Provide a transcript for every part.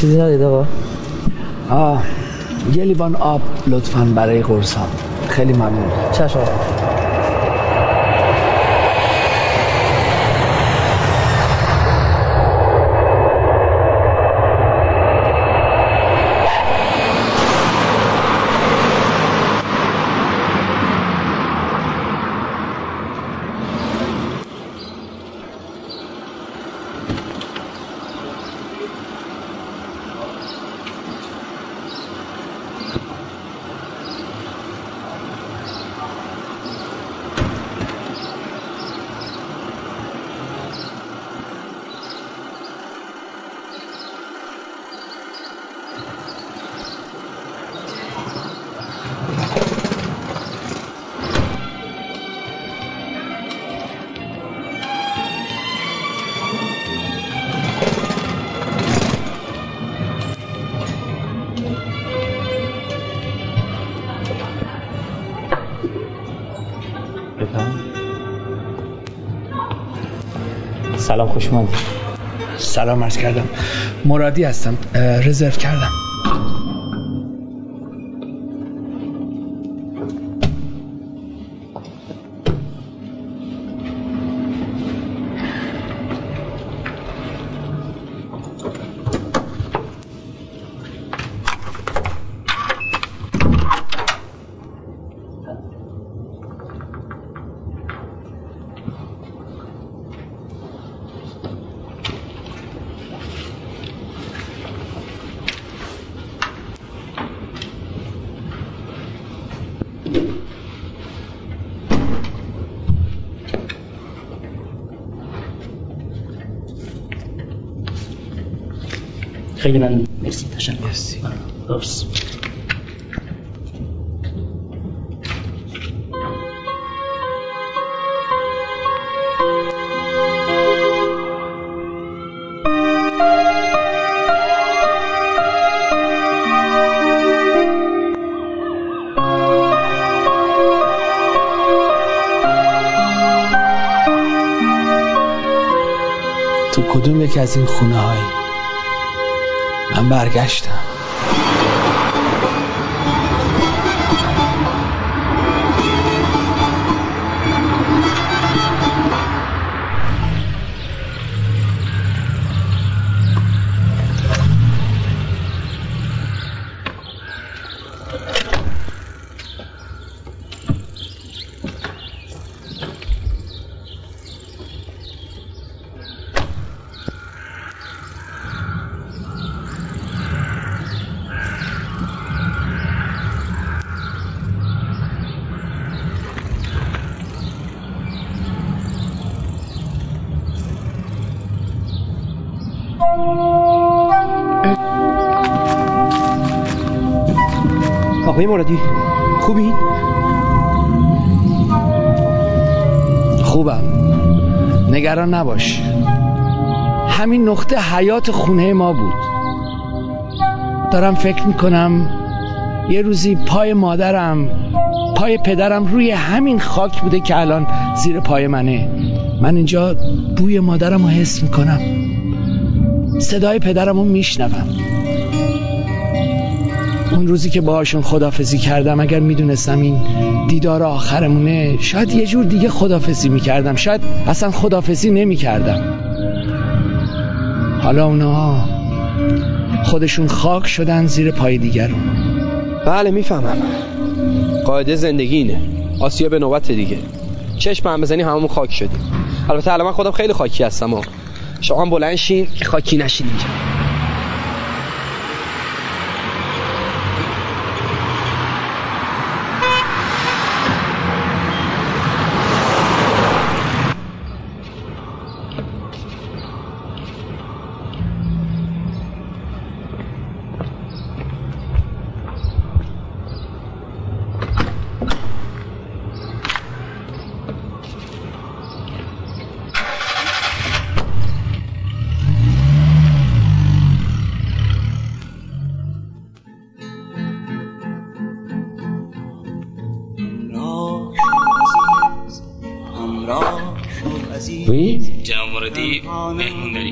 چیزی ندارید آقا؟ آه یه لیوان آب لطفا برای قرصم خیلی ممنون. چشم. سلام خوش سلام عرض کردم. مرادی هستم. رزرو کردم. خیلی من مرسی. تشکر. مرسی. درست. تو کدوم یکی از این خونه هایی برگشتم. آقای مرادی خوبی؟ خوبم. نگران نباش. همین نقطه حیات خونه ما بود. دارم فکر می‌کنم یه روزی پای مادرم پای پدرم روی همین خاک بوده که الان زیر پای منه. من اینجا بوی مادرم رو حس می‌کنم. صدای پدرم رو میشنوم. اون روزی که باهاشون خدافزی کردم اگر می‌دونستم این دیدار آخرمونه شاید یه جور دیگه خدافزی می‌کردم. شاید اصلا خدافزی نمی‌کردم. حالا اونا خودشون خاک شدن زیر پای دیگرون. بله می‌فهمم. قاعده زندگی اینه. آسیا به نوبت دیگه. چشم هم بزنی هممون خاک شدیم. البته الان من خودم خیلی خاکی هستم شما هم بلند شین که خاکی نشین اینجا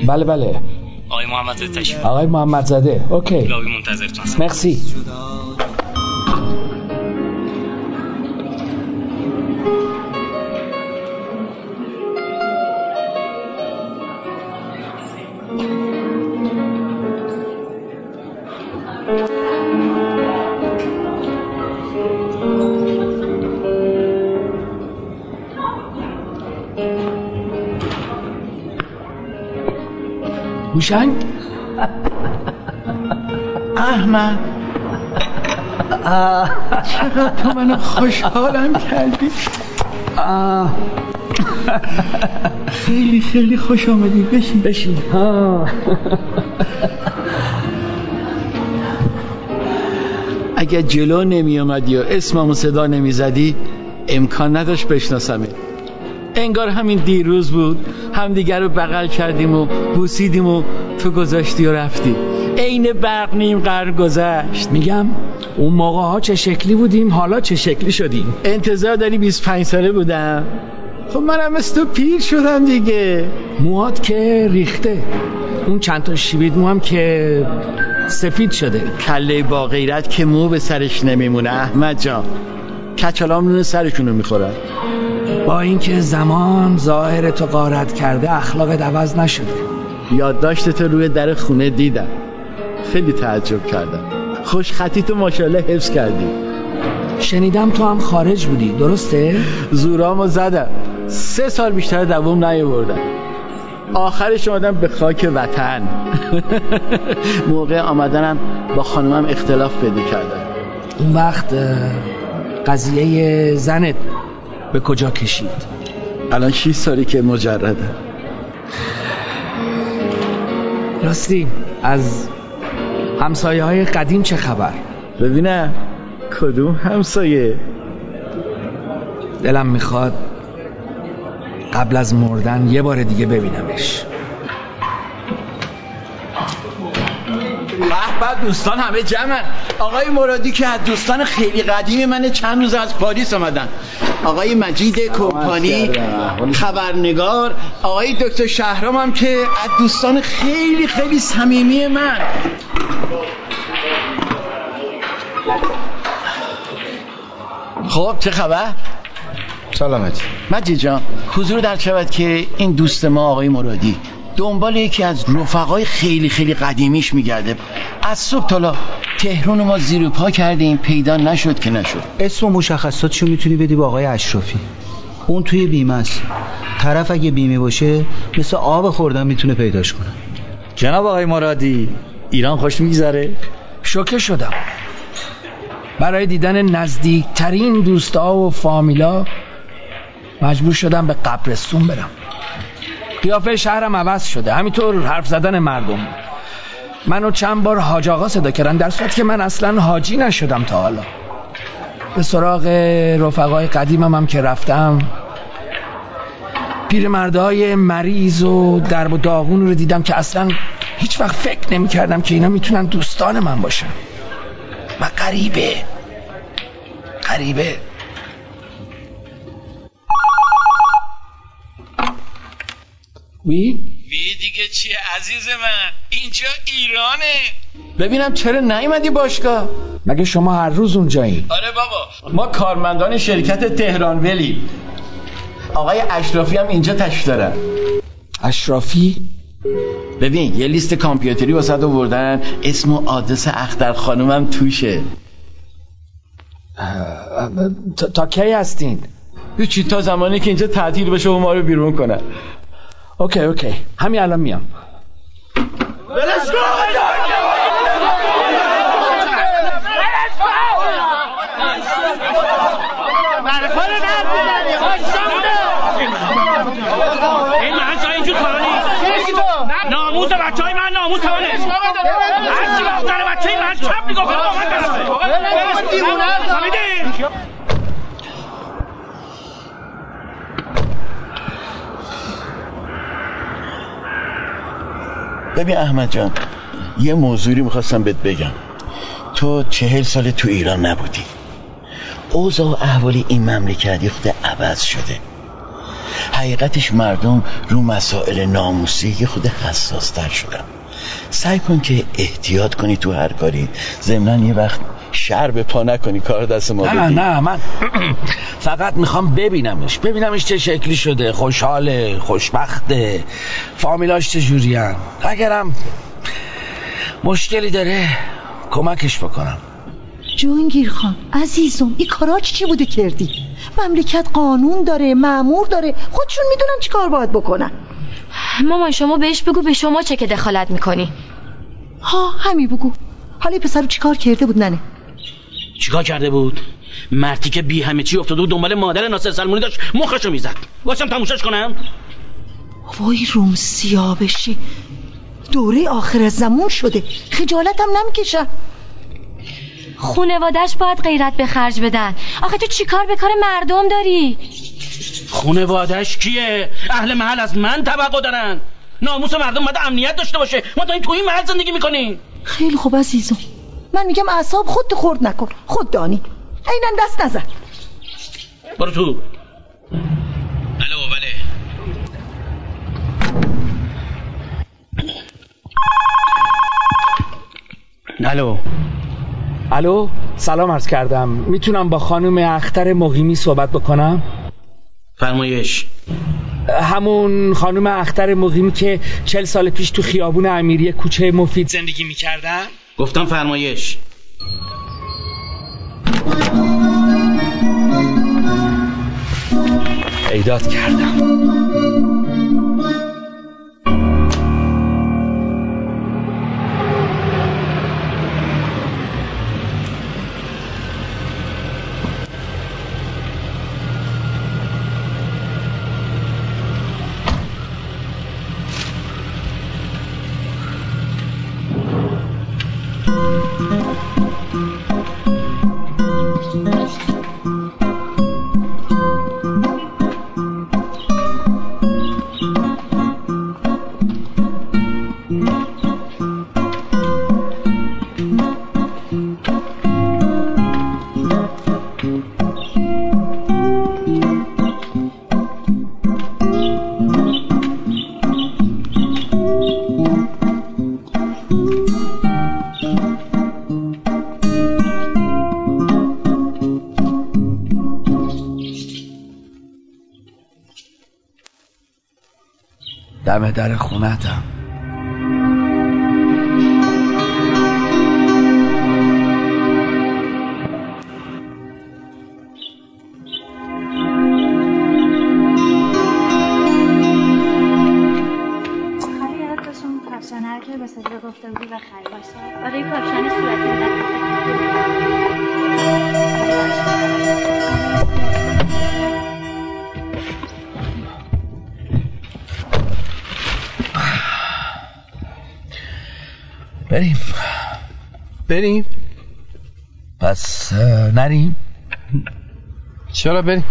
بله بله. آقای محمد زاده تشریف. آقای محمد زاده اوکی. لابی منتظرتون مرسی. هوشنگ احمد. چقدر تو منو خوشحالم کردی. خیلی خیلی خوش آمدی. بشین. بشین. اگه جلو نمی آمدی و اسممو صدا نمی زدی امکان نداشت بشناسمه انگار همین دیروز بود. همدیگر رو بغل کردیم و بوسیدیم و تو گذاشتی و رفتی. عین برق نیم قرن گذشت. میگم اون موقع ها چه شکلی بودیم حالا چه شکلی شدیم؟ انتظار داری 25 ساله بودم. خب منم مثل تو پیر شدم دیگه. موهات که ریخته. اون چند تا شیبید مو هم که سفید شده. کله با غیرت که مو به سرش نمیمونه. احمد جان کچلام نون سرشونو می‌خورن. با اینکه زمان ظاهر تو قارت کرده اخلاقت عوض نشده. یادداشت تو روی در خونه دیدم. خیلی تعجب کردم. خوش خطی تو ماشاءالله حفظ کردی. شنیدم تو هم خارج بودی درسته؟ زورامو زدم. سه سال بیشتر دوام نیاوردم. آخرش اومدم به خاک وطن. موقع آمدنم با خانمم اختلاف پیدا کردم. اون وقت قضیه زنت. به کجا کشید؟ الان 6 سالی که مجردم راستی از همسایه های قدیم چه خبر؟ ببینم کدوم همسایه؟ دلم می‌خواد قبل از مردن یه بار دیگه ببینمش. به دوستان همه جمعن. آقای مرادی که از دوستان خیلی قدیمی من چند روز از پاریس آمدن. آقای مجید کمپانی خبرنگار آقای دکتر شهرام هم که از دوستان خیلی خیلی صمیمی من. خب چه خبر؟ سلامتی. مجید جان حضور در شود که این دوست ما آقای مرادی. دنبال یکی از رفقای خیلی خیلی قدیمیش میگرده. از صبح تالا تهرون ما زیر و پا کردیم پیدا نشد که نشد. اسم و مشخصاتشو می‌تونی بدی با آقای اشرافی. اون توی بیمه است. طرف اگه بیمه باشه مثل آب خوردن می‌تونه پیداش کنه. جناب آقای مرادی ایران خوش میگذره؟ شوکه شدم. برای دیدن نزدیکترین دوستا و فامیلا مجبور شدم به قبرستون برم. قیافه شهرم عوض شده. همینطور حرف زدن مردم. منو چند بار حاج آقا صدا کردن در صورتی که من اصلا حاجی نشدم تا حالا. به سراغ رفقای قدیمم هم که رفتم. پیرمردهای مریض و درب و داغون رو دیدم که اصلا هیچ وقت فکر نمی کردم که اینا می‌تونن دوستان من باشن. و غریبه. غریبه. وی؟ وی دیگه چیه؟ عزیز من اینجا ایرانه. ببینم چرا نیومدی باشگاه؟ مگه شما هر روز اونجایی؟ آره بابا. ما کارمندان شرکت تهران ولی. آقای اشرافی هم اینجا تشریف دارن. اشرافی؟ ببین یه لیست کامپیوتری واسه آوردن. اسم و آدرس اختر خانومم توشه. تا, تا کی هستین؟ چی تا زمانی که اینجا تعطیل بشه و ما رو بیرون کنن. اوکی اوکی. همین الان میام. ناموس بچه های من ناموس کارا نیست هر چی دختر بچه من چپ می‌گفت من طرفه. ببین احمد جان یه موضوعی می‌خواستم بهت بگم. تو چهل سال تو ایران نبودی. اوضاع و احوال این مملکت خود عوض شده. حقیقتش مردم رو مسائل ناموسی یه خود حساس تر شدن. سعی کن که احتیاط کنی تو هر کاری. ضمنا یه وقت شر به پا نکنی کار دست ما نه بدی. نه من فقط می‌خوام ببینمش. ببینمش چه شکلی شده خوشحاله خوشبخته. فامیلاش چجورین اگرم مشکلی داره کمکش بکنم. جونگیر خان عزیزم این کاراچ چی بوده کردی؟ مملکت قانون داره معمور داره. خودشون می‌دونن چی کار باید بکنن. مامان شما بهش بگو به شما چه که دخالت می‌کنی. ها همین بگو. حالا پسر چی کار کرده بود ننه؟ چیکار کرده بود؟ مرتی که بی همه چی افتاده بود دنبال مادر ناصر سلمونی داشت مخشو می‌زد. واسم تموشش کنم؟ وای روم سیاه بشی. دوره آخر زمان شده. خجالتم نمی‌کشم. خونوادش باید غیرت به خرج بدن. آخه تو چیکار به کار مردم داری؟ خونوادش کیه؟ اهل محل از من توقع دارن. ناموس مردم باید امنیت داشته باشه. ما این تو این محل زندگی می‌کنیم. خیلی خوب عزیزم. من میگم اعصاب خودت خورد نکن. خود دانی. اینم دست نزن. برو تو. بله و بله. الو. الو سلام عرض کردم. می‌تونم با خانم اختر مقیمی صحبت بکنم؟ فرمایش. همون خانم اختر مقیمی که چل سال پیش تو خیابون امیری کوچه مفید زندگی می‌کردن؟ گفتم فرمایش. ایداد کردم. در خونتم. بریم؟ پس نریم. چرا بریم؟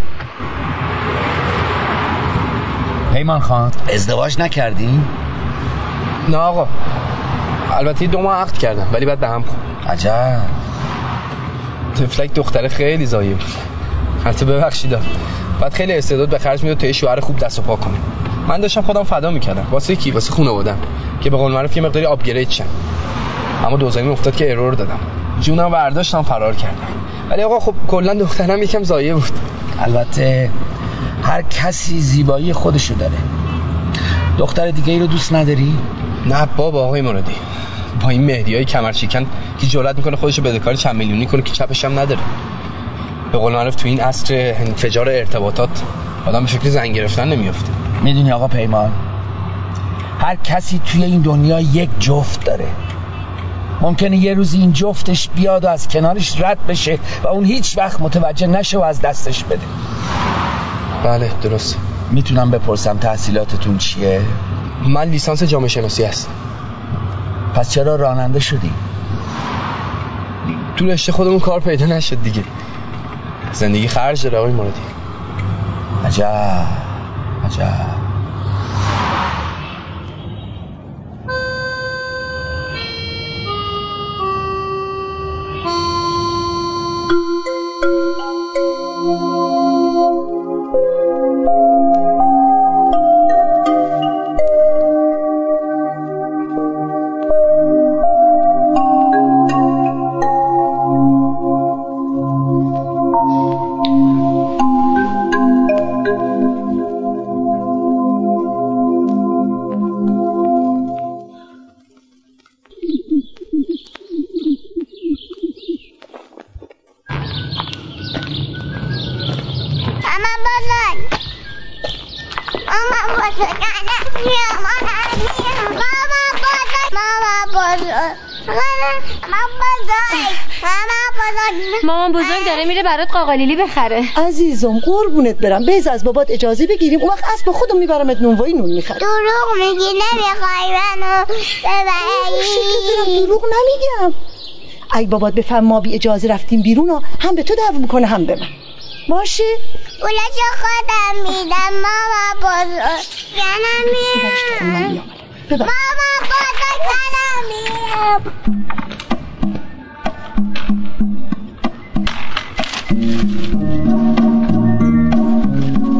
پیمان خان ازدواج نکردی؟ نه آقا. البته دو ماه عقد کردم ولی بعد به هم خورد عجب. تفلک دختره خیلی زایه بود البته ببخشید. بعد خیلی استعداد به خرج می‌داد تا یه شوهر خوب دست و پا کنه. من داشتم خودم فدا می‌کردم. واسه کی؟ واسه خانوادم که به قول معروف یه مقداری آپگرید شم. اما دوزانی افتاد که ارور دادم. جونم برداشتم فرار کردم. ولی آقا خب کلا دخترم یکم زایه بود. البته هر کسی زیبایی خودشو داره. دختر دیگه ای رو دوست نداری؟ نه بابا آقای مرادی. با این مهدی های کمر شکن که جرأت می‌کنه خودشو بدهکار چند میلیونی کنه که چپش هم نداره. به قول معروف تو این عصر انفجار ارتباطات آدم به فکر زنگ گرفتن نمیافته. می‌دونی آقا پیمان هر کسی توی این دنیا یک جفت داره. ممکنه یه روز این جفتش بیاد و از کنارش رد بشه و اون هیچ وقت متوجه نشه و از دستش بده. بله درست. می‌تونم بپرسم تحصیلاتتون چیه؟ من لیسانس جامعه شناسی هست. پس چرا راننده شدی؟ تو رشته خودمون کار پیدا نشد دیگه. زندگی خرج داره آقای مرادی. عجب عجب. برات قاقالیلی بخره. عزیزم قربونت برم. بیز از بابات اجازه بگیریم. اون وقت اسب خودم میبرمت نونوایی نون می‌خرم. دروغ میگی نمی‌خوای منو ببری. دروغ نمیگم. ای بابات بفهم ما بی اجازه رفتیم بیرون و هم به تو دعوا می‌کنه هم به من. باشه پولشو خودم میدم؟ ماما بزرگ. یعنی میرم ماما بزرگ یعنی میرم بار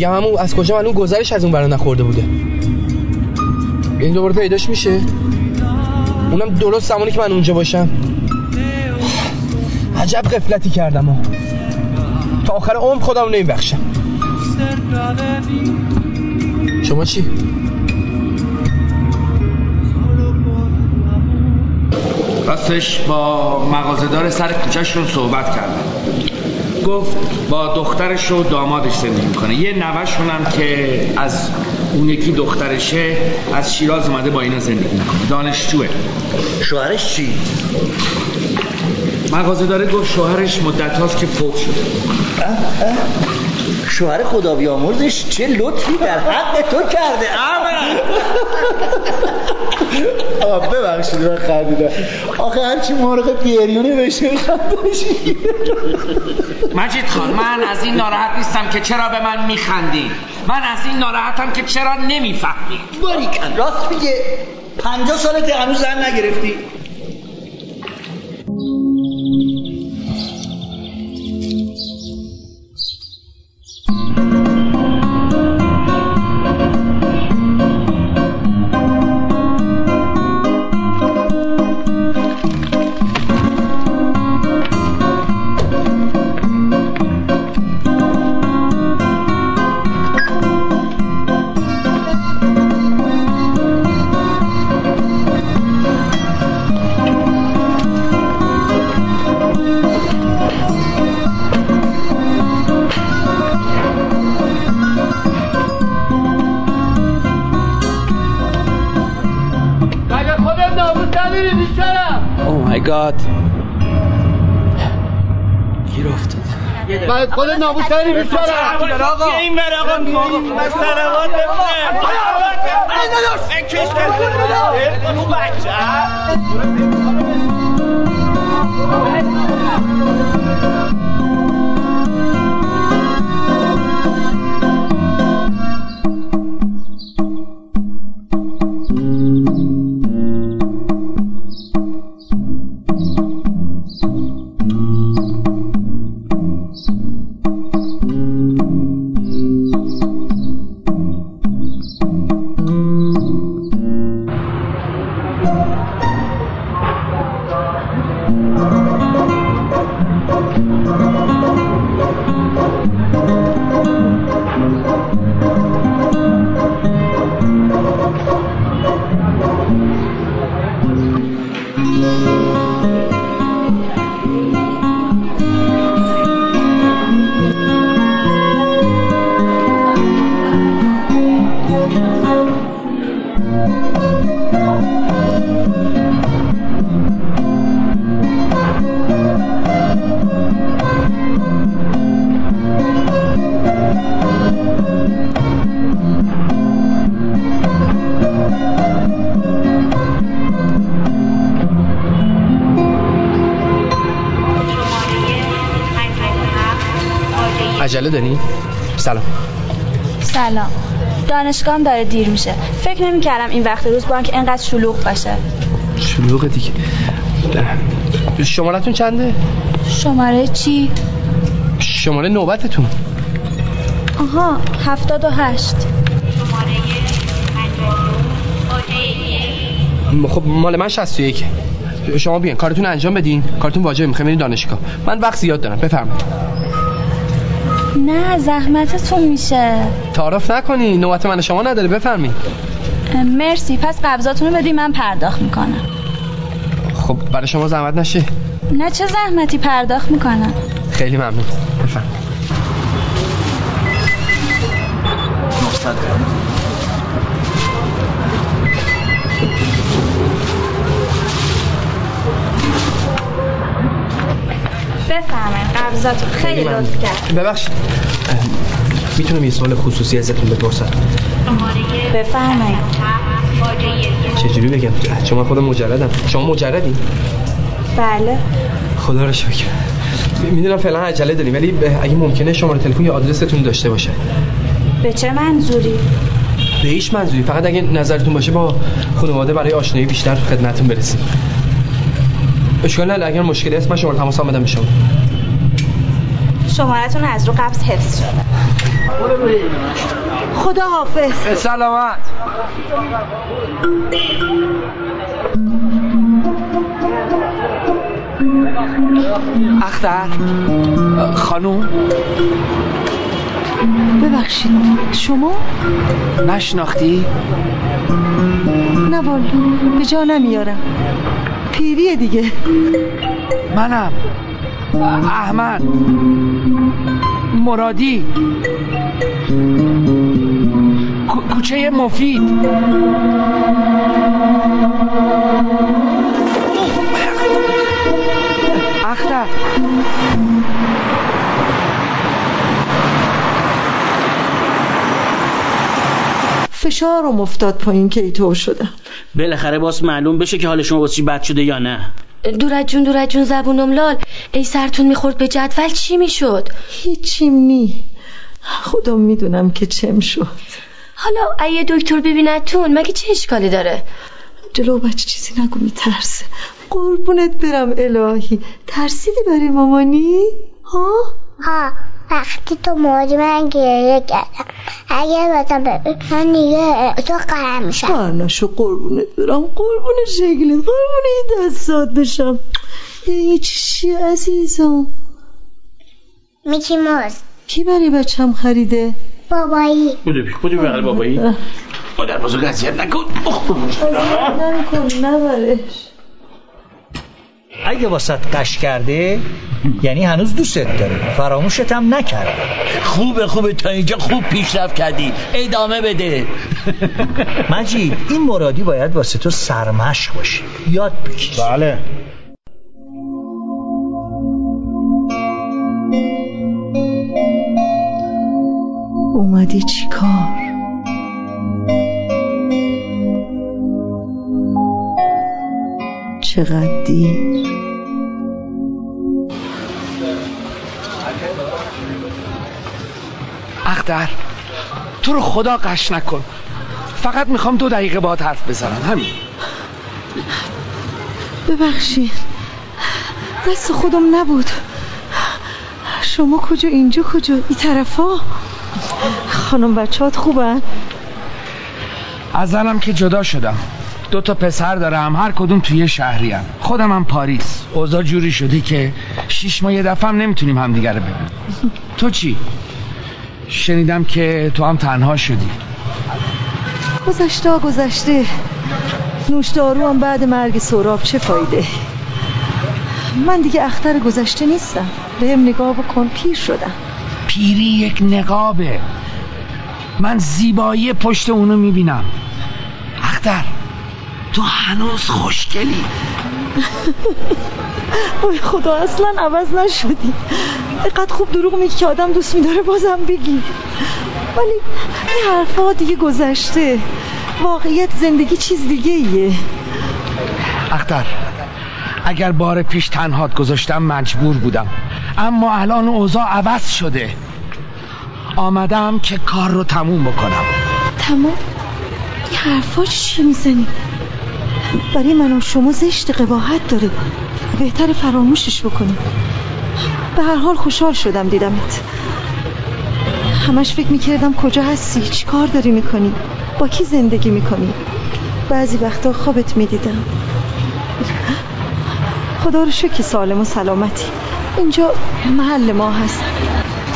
میگم همون از کجا من اون گذرش از اون برا نخورده بوده. این دوباره پیداش میشه. اونم درست زمانی که من اونجا باشم. عجب قفلتی کردم ها. تا آخر عمر خودم نمیبخشم. شما چی؟ راستش با مغازهدار سر کوچهشون صحبت کردم. گفت با دخترش و دامادش زندگی می‌کنه. یه نوهشون هم که از اون یکی دخترشه از شیراز اومده با اینا زندگی می‌کنه. دانشجوه. شوهرش چی؟ مغازه داره گفت شوهرش مدت هاست که فوت شده. شوهر خدا بیامرزش چه لطفی در حق تو کرده. آقا ببخشید من خندیدم. آخه هرچی مرغ گریونی بشه خندشی مجید خان من از این ناراحت نیستم که چرا به من میخندی. من از این ناراحتم که چرا نمی‌فهمی. باریکن راست میگه. پنجاه سالت هنوز زن نگرفتی. خودت ناموس نداری بیشترم آقا. این بر آقا از سلوات بکش اون بچه. دانشگاهم داره دیر میشه. فکر نمی کردم این وقت روز بانک اینقدر شلوغ باشه. شلوغ دیگه. شمارتون چنده؟ شماره چی؟ شماره نوبتتون. آها هفتاد و هشت. خب مال من 61 شما بیان کارتون انجام بدین. کارتون واجبه می‌خوایم برین دانشگاه. من وقت زیاد دارم بفرمایید. نه زحمتتون میشه. تعارف نکنی نوبت من شما نداره بفرمایید. مرسی پس قبضاتون رو بدی من پرداخت می‌کنم. خب برای شما زحمت نشه. نه چه زحمتی پرداخت می‌کنم؟ خیلی ممنون. بفرمایید. بفرمایید خیلی لطف کرد ببخشید. می‌تونم یه سوال خصوصی ازتون بپرسم. بفرمایید. چجوری بگم؟ چون من خودم مجردم. شما مجردین بله. خدا رو شکر. می‌دونم فعلا عجله داریم ولی اگه ممکنه شماره تلفن یا آدرستون داشته باشه. به چه منظوری؟ به هیچ منظوری. فقط اگه نظرتون باشه با خانواده برای آشنایی بیشتر خدمتتون برسیم. اشکال نداره اگر مشکلی هست من شماره تماس هم بدم به شما. شمارتون از رو قبض حفظ شده. خدا حافظ. سلامت. اختر. خانوم. ببخشید شما؟ نشناختی؟ نه والا به جا نمیارم. پیریه دیگه. منم. احمد. مرادی. کو- کوچه مفید. اختر. فشارم افتاد پایین که اینطور شدم بالاخره باز معلوم بشه که حال شما واسه چی بد شده یا نه. دورت جون دورت جون زبونم لال ای سرتون می‌خورد به جدول چی می‌شد؟ هیچیم نی. خودم می‌دونم که چم شد. حالا اگه دکتر ببینتون مگه چه اشکالی داره؟ جلو بچه چیزی نگو میترسه. قربونت برم الهی. ترسیدی برای مامانی؟ ها؟ ها. وقتی تو مردی من گریه کردم. اگه بازم ببین من دیگه تو قرم میشم. برنشو قربونت برم. قربون شکلت قربون این دستات بشم. این چیه عزیزم؟ میکی موز. کی برای بچم خریده؟ بابایی. بودو بی بودو بغل بابایی؟ مادر بزرگ اذیت نکن. نکن نبرش اگه واسط قش کرده یعنی هنوز دوستت داره. فراموشت هم نکرده خوبه خوبه. تا اینجا خوب پیشرفت کردی. ادامه بده. مجید این مرادی باید واسه تو سرمشق باشه. یاد بگیر بله. اومدی چی کار؟ چقدر دیر اختر تو رو خدا قش نکن. فقط می‌خوام دو دقیقه باهات حرف بزنم همین. ببخشید دست خودم نبود. شما کجا؟ اینجا کجا؟ این طرفا؟ خانم بچهات خوبن؟ از زنم که جدا شدم. دو تا پسر دارم هر کدوم توی شهری هم. خودم هم پاریس. اوضاع جوری شده که شیش ماه یه دفعه هم نمی‌تونیم همدیگه رو ببینیم. تو چی؟ شنیدم که تو هم تنها شدی. گذشته گذشته. نوشدارو هم بعد مرگ سوراب چه فایده؟ من دیگه اختر گذشته نیستم. بهم نگاه بکن پیر شدم. پیری یک نقابه. من زیبایی پشت اونو می‌بینم. اختر. تو هنوز خوشگلی. وای خدا اصلا عوض نشدی. اینقدر خوب دروغ میگی که آدم دوست میداره بازم بگی. ولی این حرفا دیگه گذشته. واقعیت زندگی چیز دیگه ایه. اختر اگر بار پیش تنهات گذاشتم مجبور بودم. اما الان اوضاع عوض شده. آمدم که کار رو تموم بکنم. تمام این حرفا چی می‌زنی؟ برای من و شما زشت قباحت داره. بهتر فراموشش بکنی. به هر حال خوشحال شدم دیدمت. همش فکر می‌کردم کجا هستی؟ چی کار داری می‌کنی؟ با کی زندگی می‌کنی؟ بعضی وقتا خوابت می‌دیدم. خدا رو شکر سالم و سلامتی. اینجا محل ما هست.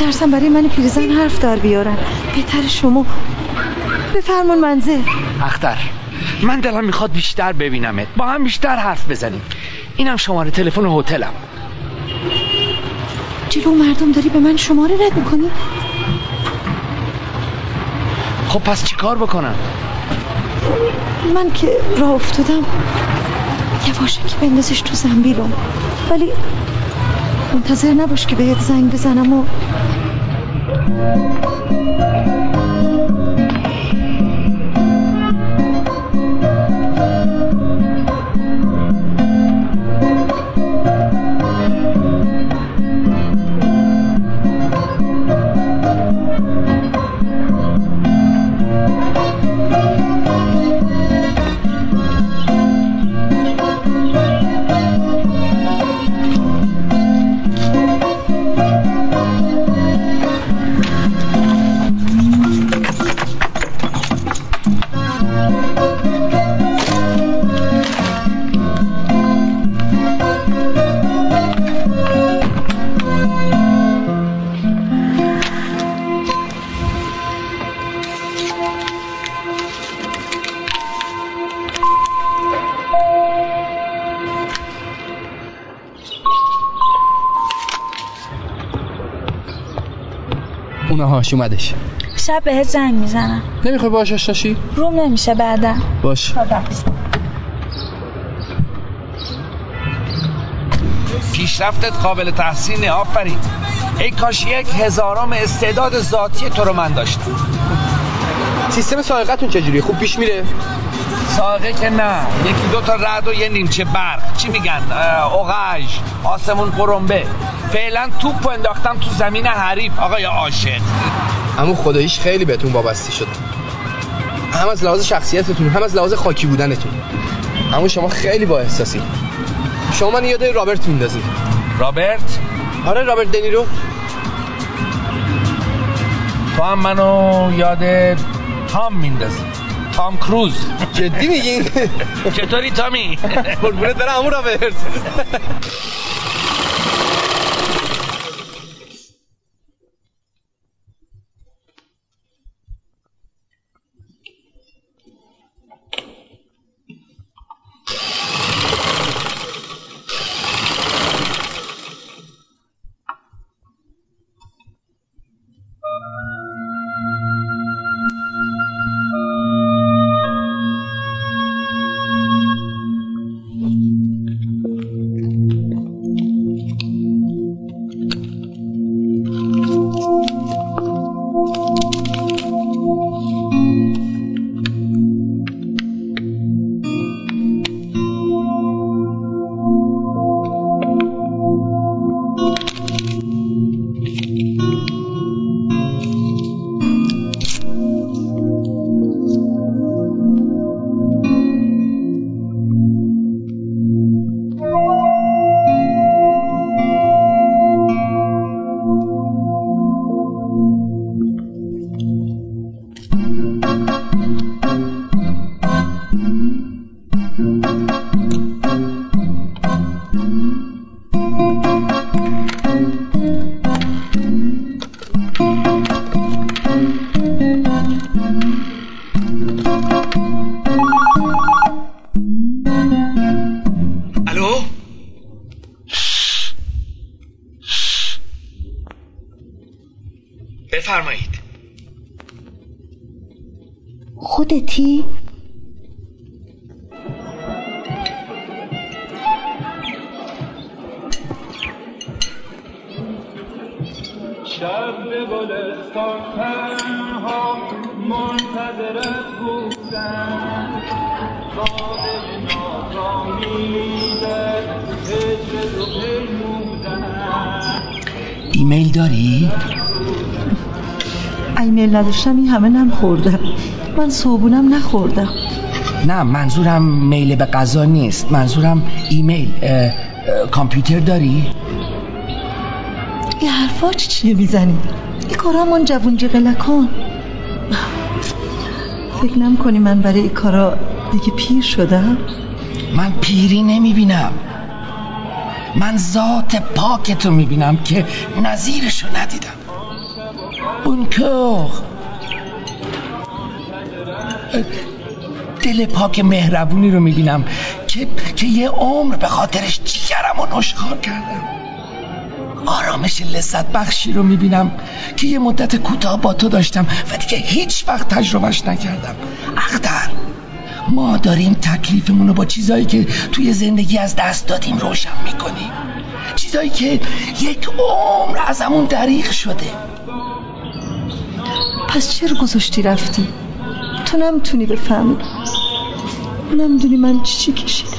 ترسم برای من پیرزن حرف در بیارن. بهتر شما. بفرمون منزل. اختر. من دلم می‌خواد بیشتر ببینمت. با هم بیشتر حرف بزنیم. اینم شماره تلفن هتلم. جلو مردم داری به من شماره رد می‌کنی؟ خب پس چی کار بکنم؟ من که راه افتادم یواشکی بندازش تو زنبیلم ولی منتظر نباش که بهت زنگ بزنم و اونه هاش اومدش. شب بهت زنگ می‌زنم. نمی‌خوای باهاش آشنا شی؟ روم نمیشه بعدا. باش. پیشرفتت قابل تحسینه آفرین. ای کاش یک هزارم استعداد ذاتی تو رو من داشتم. سیستم سائقتون چجوریه؟ خوب پیش میره؟ سائقه که نه. یکی دو تا رد و یه نیمچه برق. چی میگن؟ اوغاژ آسمون قرنبه. فعلا توپ انداختم تو زمین حریف. آقای عاشق. اما خداییش خیلی بهتون وابسته شد. هم از لحاظ شخصیتتون هم از لحاظ خاکی بودنتون. اما شما خیلی با احساسی. شما من یاد رابرت میندازید. رابرت؟ آره رابرت دنیرو. تو هم منو یاد تام میندازی. تام کروز. جدی میگین چطوری تامی؟ قربونت برم امو رابرت. خودتی؟ شب به گلستان تنها منتظرت بودم با دل ناکامیده هجر تو ایمیل داری؟ ایمیل نداشتم این همه نم خوردم من صابونم نخوردم نه منظورم میل به غذا نیست منظورم ایمیل اه، اه، کامپیوتر داری؟ این حرفا چی چیه می‌زنی؟ این کارا من جوون جغلکان فکر نمی کنی من برای این کارا دیگه پیر شدم؟ من پیری نمی‌بینم من ذات پاکتو می‌بینم که نظیرشو ندیدم اون که دل پاک مهربونی رو می‌بینم که, که یه عمر به خاطرش جیگرم و نشخار کردم. آرامش لذت بخشی رو می‌بینم که یه مدت کوتاه با تو داشتم و دیگه هیچ وقت تجربهش نکردم. اختر ما داریم تکلیفمون رو با چیزایی که توی زندگی از دست دادیم روشن می‌کنیم. چیزایی که یک عمر ازمون دریغ شده. پس چرا گذاشتی رفتی؟ تو نمی‌تونی بفهمی نمی‌دونی من چی چی کشیدم.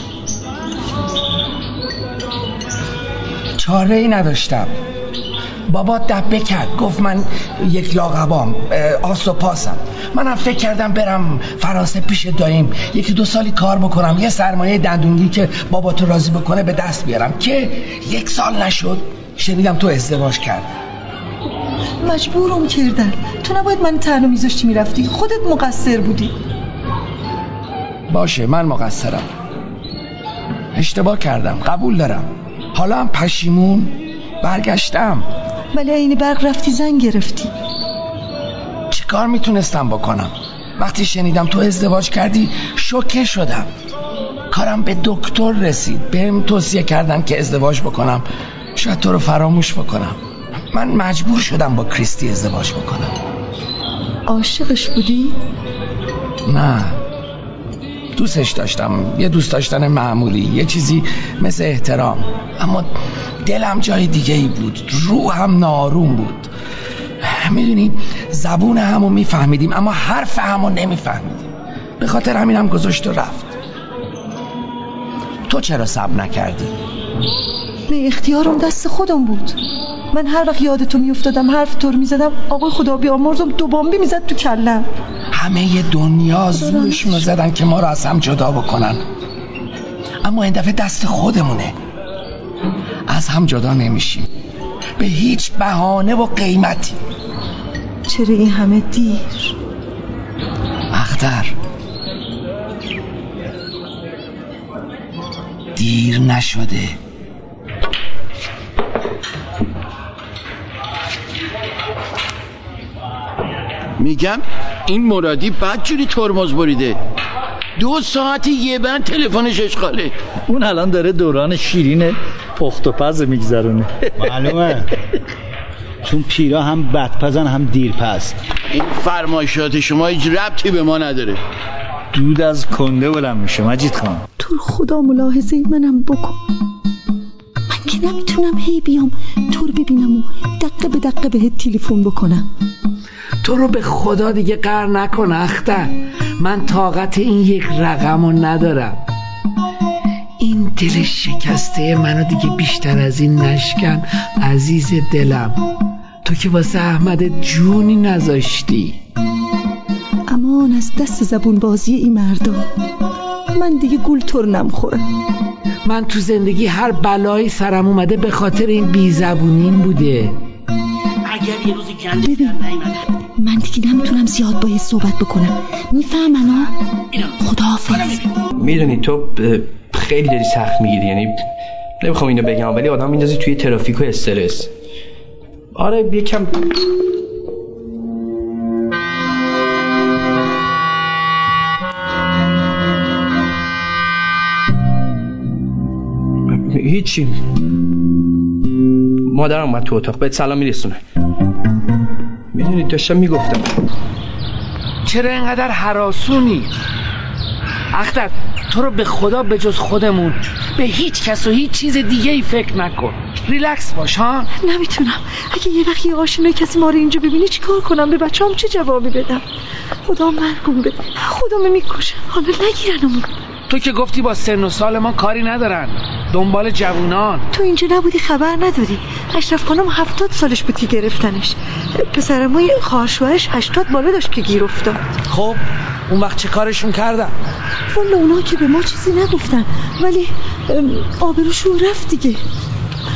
چاره ای نداشتم. بابا دبه کرد. گفت من یک لاغبام آس و پاسم. منم فکر کردم برم فرانسه پیش داییم. یکی دو سالی کار بکنم. یه سرمایه دندونگی که بابا تو راضی بکنه به دست بیارم. که یک سال نشد شنیدم تو ازدواج کرد مجبورم کردن تو نباید من تنها میذاشتی می‌رفتی؟ خودت مقصر بودی. باشه من مقصرم. اشتباه کردم قبول دارم. حالا هم پشیمون برگشتم. ولی این برق رفتی زن گرفتی. چه کار می‌تونستم بکنم؟ وقتی شنیدم تو ازدواج کردی شوکه شدم. کارم به دکتر رسید. بهم توصیه کردن که ازدواج بکنم. شاید تو رو فراموش بکنم. من مجبور شدم با کریستی ازدواج بکنم. عاشقش بودی؟ نه. دوستش داشتم. یه دوست داشتن معمولی یه چیزی مثل احترام. اما دلم جای دیگه ای بود. روحم ناروم بود. می‌دونی زبون همو میفهمیدیم اما حرف همو نمیفهمیدیم. به خاطر همین هم گذاشت و رفت. تو چرا صبر نکردی؟ نه اختیارم دست خودم بود. من هر وقت یادتو میافتادم حرف تو رو می‌زدم آقای خدا بیامرزم دو بامبی می‌زد تو کلم. همه دنیا زورشون رو زدن که ما رو از هم جدا بکنن. اما این دفعه دست خودمونه. از هم جدا نمیشیم. به هیچ بهانه و قیمتی. چرا این همه دیر؟ اختر. دیر نشده. میگم این مرادی بد جوری ترمز بریده. دو ساعتی یه بند تلفنش اشغاله اون الان داره دوران شیرین پخت و پز میگذرونه. معلومه. چون پیرا هم بدپزن هم دیرپز. این فرمایشات شما هیچ ربطی به ما نداره. دود از کنده بلند میشه مجید خان. تو خدا ملاحظه منم بکن. من که نمی‌تونم هی بیام تو رو ببینم و دقه به دقه بهت تلفن بکنم. تو رو به خدا دیگه قر نکن اختر. من طاقت این یک رقم رو ندارم. این دل شکسته منو دیگه بیشتر از این نشکن عزیز دلم. تو که واسه احمد جونی نذاشتی. امان از دست زبون بازی این مردم من دیگه گول تر نمخورم من تو زندگی هر بلایی سرم اومده به خاطر این بیزبونین بوده. اگر یه روزی نیومده. من دیگه نمی‌تونم زیاد با صحبت بکنم. می‌فهمن ها؟ خداحافظ. می‌دونی تو خیلی داری سخت می‌گیری. یعنی نمی‌خوام اینو بگم ولی آدم میندازی توی ترافیک و استرس. آره یکم. هیچی. مادرم اومد تو اتاق. بهت سلام میرسونه. می‌دونی داشتم می‌گفتم. چرا اینقدر حراسونی؟ اختر تو رو به خدا به جز خودمون به هیچ کس و هیچ چیز دیگه ای فکر نکن. ریلکس باش ها؟ نمی‌تونم. اگه یه وقت یه آشنای کسی ما رو اینجا ببینه چیکار کنم؟ به بچه‌ام چه جوابی بدم؟ خدا مرگم بده خودمو می‌کشم. حالا نگیرنمون. تو که گفتی با سن و سال ما کاری ندارن. دنبال جوونان. تو اینجا نبودی خبر نداری. اشرف خانم هفتاد سالش بود که گرفتنش. پسر ما خواهر شوهرش هشتاد بالا داشت که گیر افتاد. خب اون وقت چه کارشون کردن؟ والا اونا که به ما چیزی نگفتن. ولی آبروشون رفت دیگه.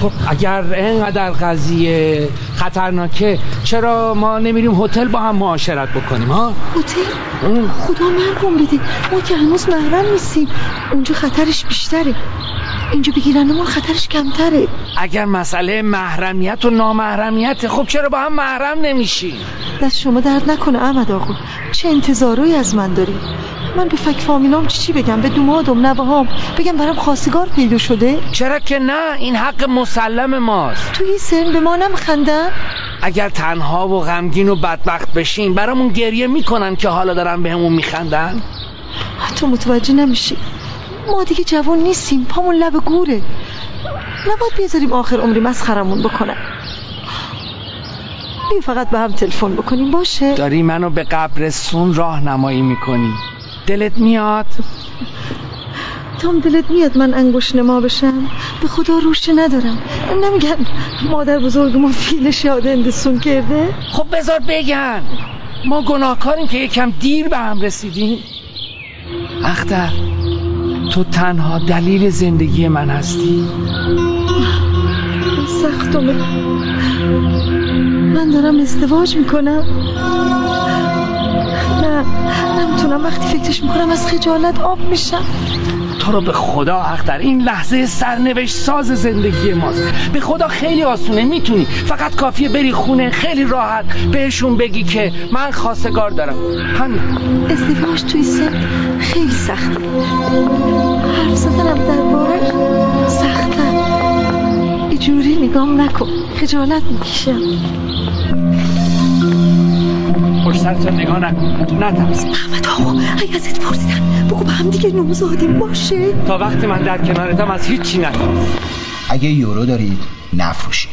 خب اگر اینقدر قضیه خطرناکه چرا ما نمیریم هتل با هم معاشرت بکنیم ها؟ هتل؟ خدا مرگم بده ما که هنوز محرم نیستیم. اونجا خطرش بیشتره. اینجا بگیرنمون خطرش کمتره. اگر مسئله محرمیت و نامحرمیت خب چرا با هم محرم نمیشیم؟ دست شما درد نکنه احمد آقا. چه انتظارایی از من داری؟ من به فک فامیلام چی چی بگم؟ به دومادم نوهام. بگم برام خواستگار پیدا شده؟ چرا که نه این حق مسلم ماست. توی این سن به ما نمیخندن؟ اگر تنها و غمگین و بدبخت بشیم برامون گریه می‌کنن که حالا دارن بهمون میخندن؟ تو متوجه نمیشی. ما دیگه جوان نیستیم. پامون لب گوره. نباید بیذاریم آخر عمری مسخرمون بکنن بیا فقط به هم تلفن بکنیم. باشه؟ داری منو به قبرستون راهنمایی می‌کنی. دلت میاد؟ تام دلت میاد من انگوش نما بشم؟ به خدا روشه ندارم. نمیگن مادر بزرگمون فیل شاد اندسون کرده؟ خب بذار بگن. ما گناهکاریم که یکم دیر به هم رسیدیم. اختر. تو تنها دلیل زندگی من هستی. سختمه من دارم ازدواج می‌کنم. نه نمی‌تونم. وقتی فکرش می‌کنم از خجالت آب میشم. تو رو به خدا اختر این لحظه سرنوشت ساز زندگی ماست. به خدا خیلی آسونه می‌تونی. فقط کافیه بری خونه خیلی راحت بهشون بگی که من خواستگار دارم. همین ازدواج توی سن خیلی سخته. حرف زدنم دربارش سخته. اینجوری نگام نکن. خجالت می‌کشم. خوش سرتو نگاه نکن. نترس احمد آقا اگه ازت پرسیدن بگو به هم دیگه نوزادیم باشه. تا وقتی من در کنارتم از هیچی نترس اگه یورو دارید نفروشید.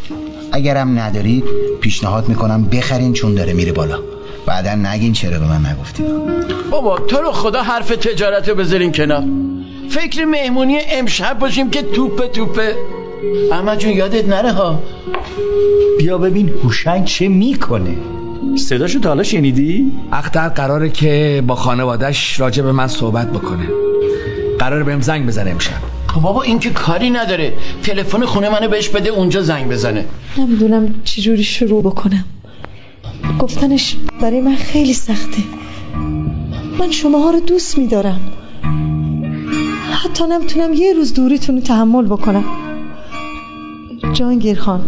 اگرم ندارید پیشنهاد می‌کنم بخرین چون داره میره بالا. بعدا نگین چرا به من نگفتید بابا تو رو خدا حرف تجارت رو بذارین کنار. فکر مهمونی امشب باشیم که توپه توپه. احمد جون یادت نره ها؟ بیا ببین هوشنگ چه می‌کنه. صداشو تا حالا شنیدی؟ اختر قراره که با خانوادش راجع به من صحبت بکنه. قراره بهم زنگ بزنه امشب. خب بابا این که کاری نداره. تلفن خونه منو بهش بده اونجا زنگ بزنه. نمی‌دونم چجوری شروع بکنم. گفتنش برای من خیلی سخته. من شماها رو دوست میدارم. حتی نمی‌تونم یه روز دوریتون رو تحمل بکنم. جانگیر خان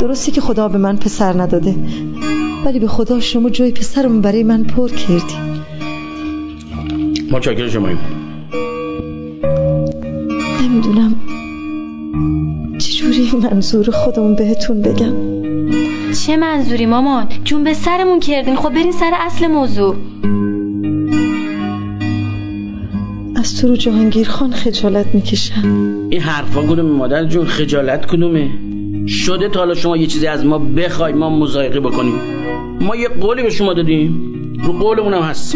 درستی که خدا به من پسر نداده. ولی به خدا شما جای پسرم برای من پر کردی. ما چاکر شماییم نمی‌دونم چجوری منظور خودمون بهتون بگم. چه منظوری مامان؟ جون به سرمون کردین. خب برین سر اصل موضوع. از تو رو جهانگیر خان خجالت می‌کشم. این حرفا کدومه مادر جون؟ خجالت کدومه؟ شده تا حالا شما یه چیزی از ما بخوای ما مزایقه بکنیم. ما یه قولی به شما دادیم. رو قولمونم هست.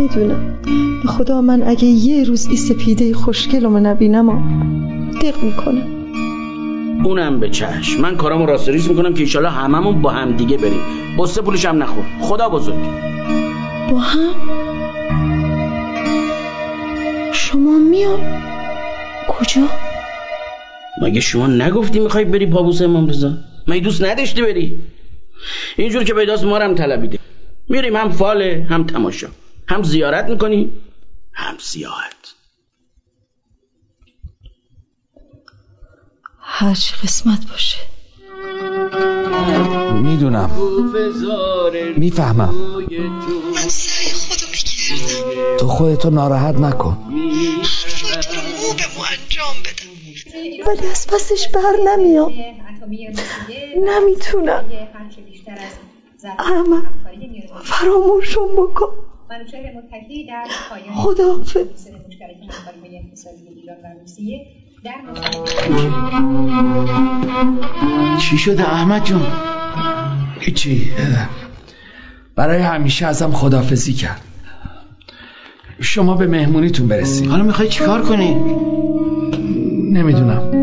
می‌دونم. به خدا من اگه یه روز این سپیده خوشگلمو نبینم آ، دق می‌کنم. اونم به چشم. من کارامو راستریز می‌کنم که ایشالا هممون با هم دیگه بریم. قصه پولش هم نخور. خدا بزرگ. با هم؟ شما میان کجا؟ مگه شما نگفتی می‌خوای بری پابوس امام رضا مگه دوست نداشتی بری؟ اینجور که پیداست ما هم طلبیده میریم هم فاله هم تماشا. هم زیارت می‌کنیم هم سیاحت. هر قسمت باشه. می‌دونم. می‌فهمم. من سعی خودم می‌کردم تو خودتو ناراحت نکن. انجام بدم ولی از پسش بر نمیام نمی‌تونم. احمد فراموشم بکن. خداحافظ. چی شده احمد جون هیچی. برای همیشه ازم خدافزی کرد. شما به مهمونیتون برسید. حالا می‌خوای چیکار کنی؟ मिजुना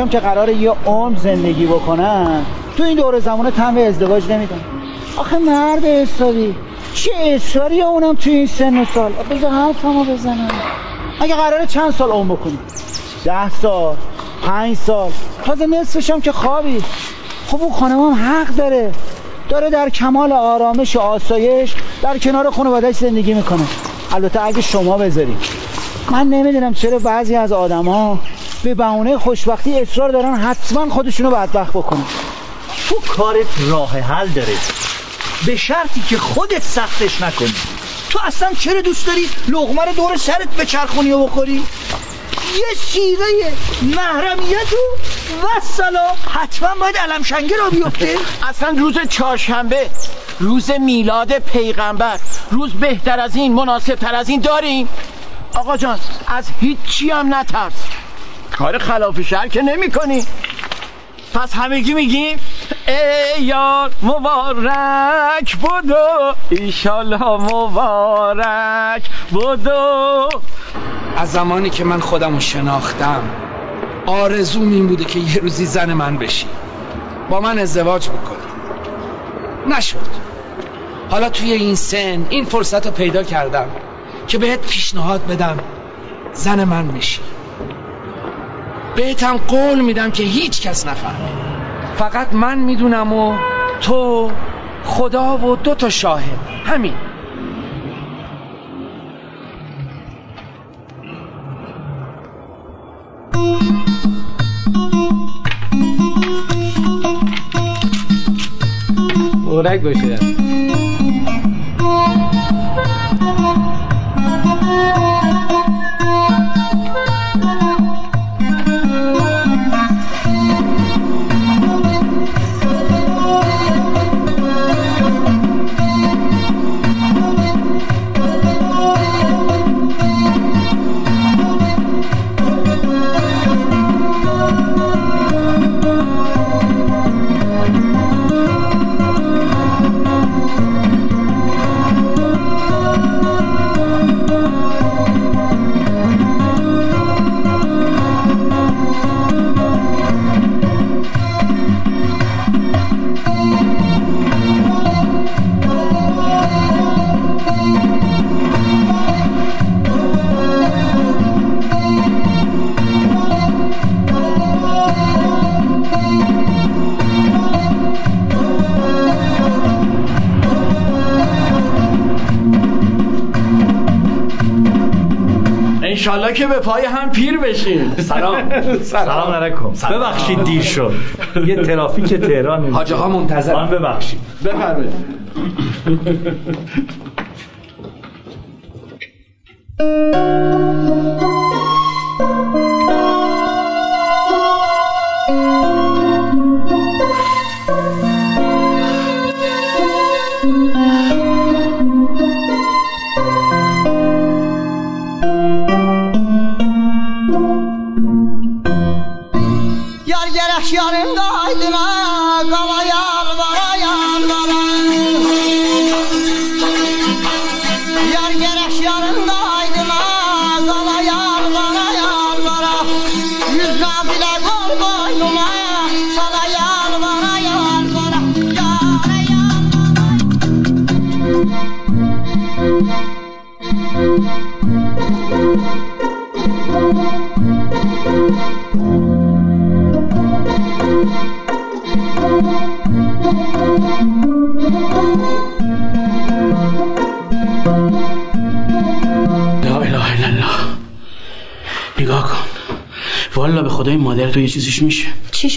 هم که قراره یه عمر زندگی بکنن تو این دور زمانه تم به ازدواج نمیدن. آخه مرد حسابی. چه اصراری اونم تو این سن و سال؟ بذار حرفمو بزنم. اگه قراره چند سال عمر بکنی؟ ده سال پنج سال. تازه نصفش هم که خوابی. خب اون خانم هم حق داره. داره در کمال آرامش و آسایش در کنار خانوادهش زندگی می‌کنه. البته اگه شما بذاری. من نمی‌دونم چرا بعضی از آدما به بهونه خوشبختی اصرار دارن حتما خودشونو بدبخت بکنن. تو کارت راه حل داره. به شرطی که خودت سختش نکنی. تو اصلا چرا دوست داری لغمه رو دور سرت به چرخونی و بخوری؟ یه سیره محرمیت و سلام حتما باید علمشنگه را بیفته. اصلا روز چهارشنبه روز میلاد پیغمبر روز بهتر از این مناسب تر از این داریم. آقا جان از هیچی هم نترس. کار خلاف شهر که نمی کنی. پس همگی میگیم ای یار مبارک بودو. ایشالله مبارک بودو. از زمانی که من خودم شناختم آرزوم این بوده که یه روزی زن من بشی. با من ازدواج بکنی نشد. حالا توی این سن این فرصت رو پیدا کردم که بهت پیشنهاد بدم زن من میشی بهتم قول میدم که هیچ کس نفهمه. فقط من می‌دونم و تو خدا و دو تا شاهد. همین. مورک باشه که به پای هم پیر بشیم سلام. سلام علیکم. ببخشید دیر شد. یه ترافیک تهران حاج آقا منتظر. من ببخشید. بفرمایید.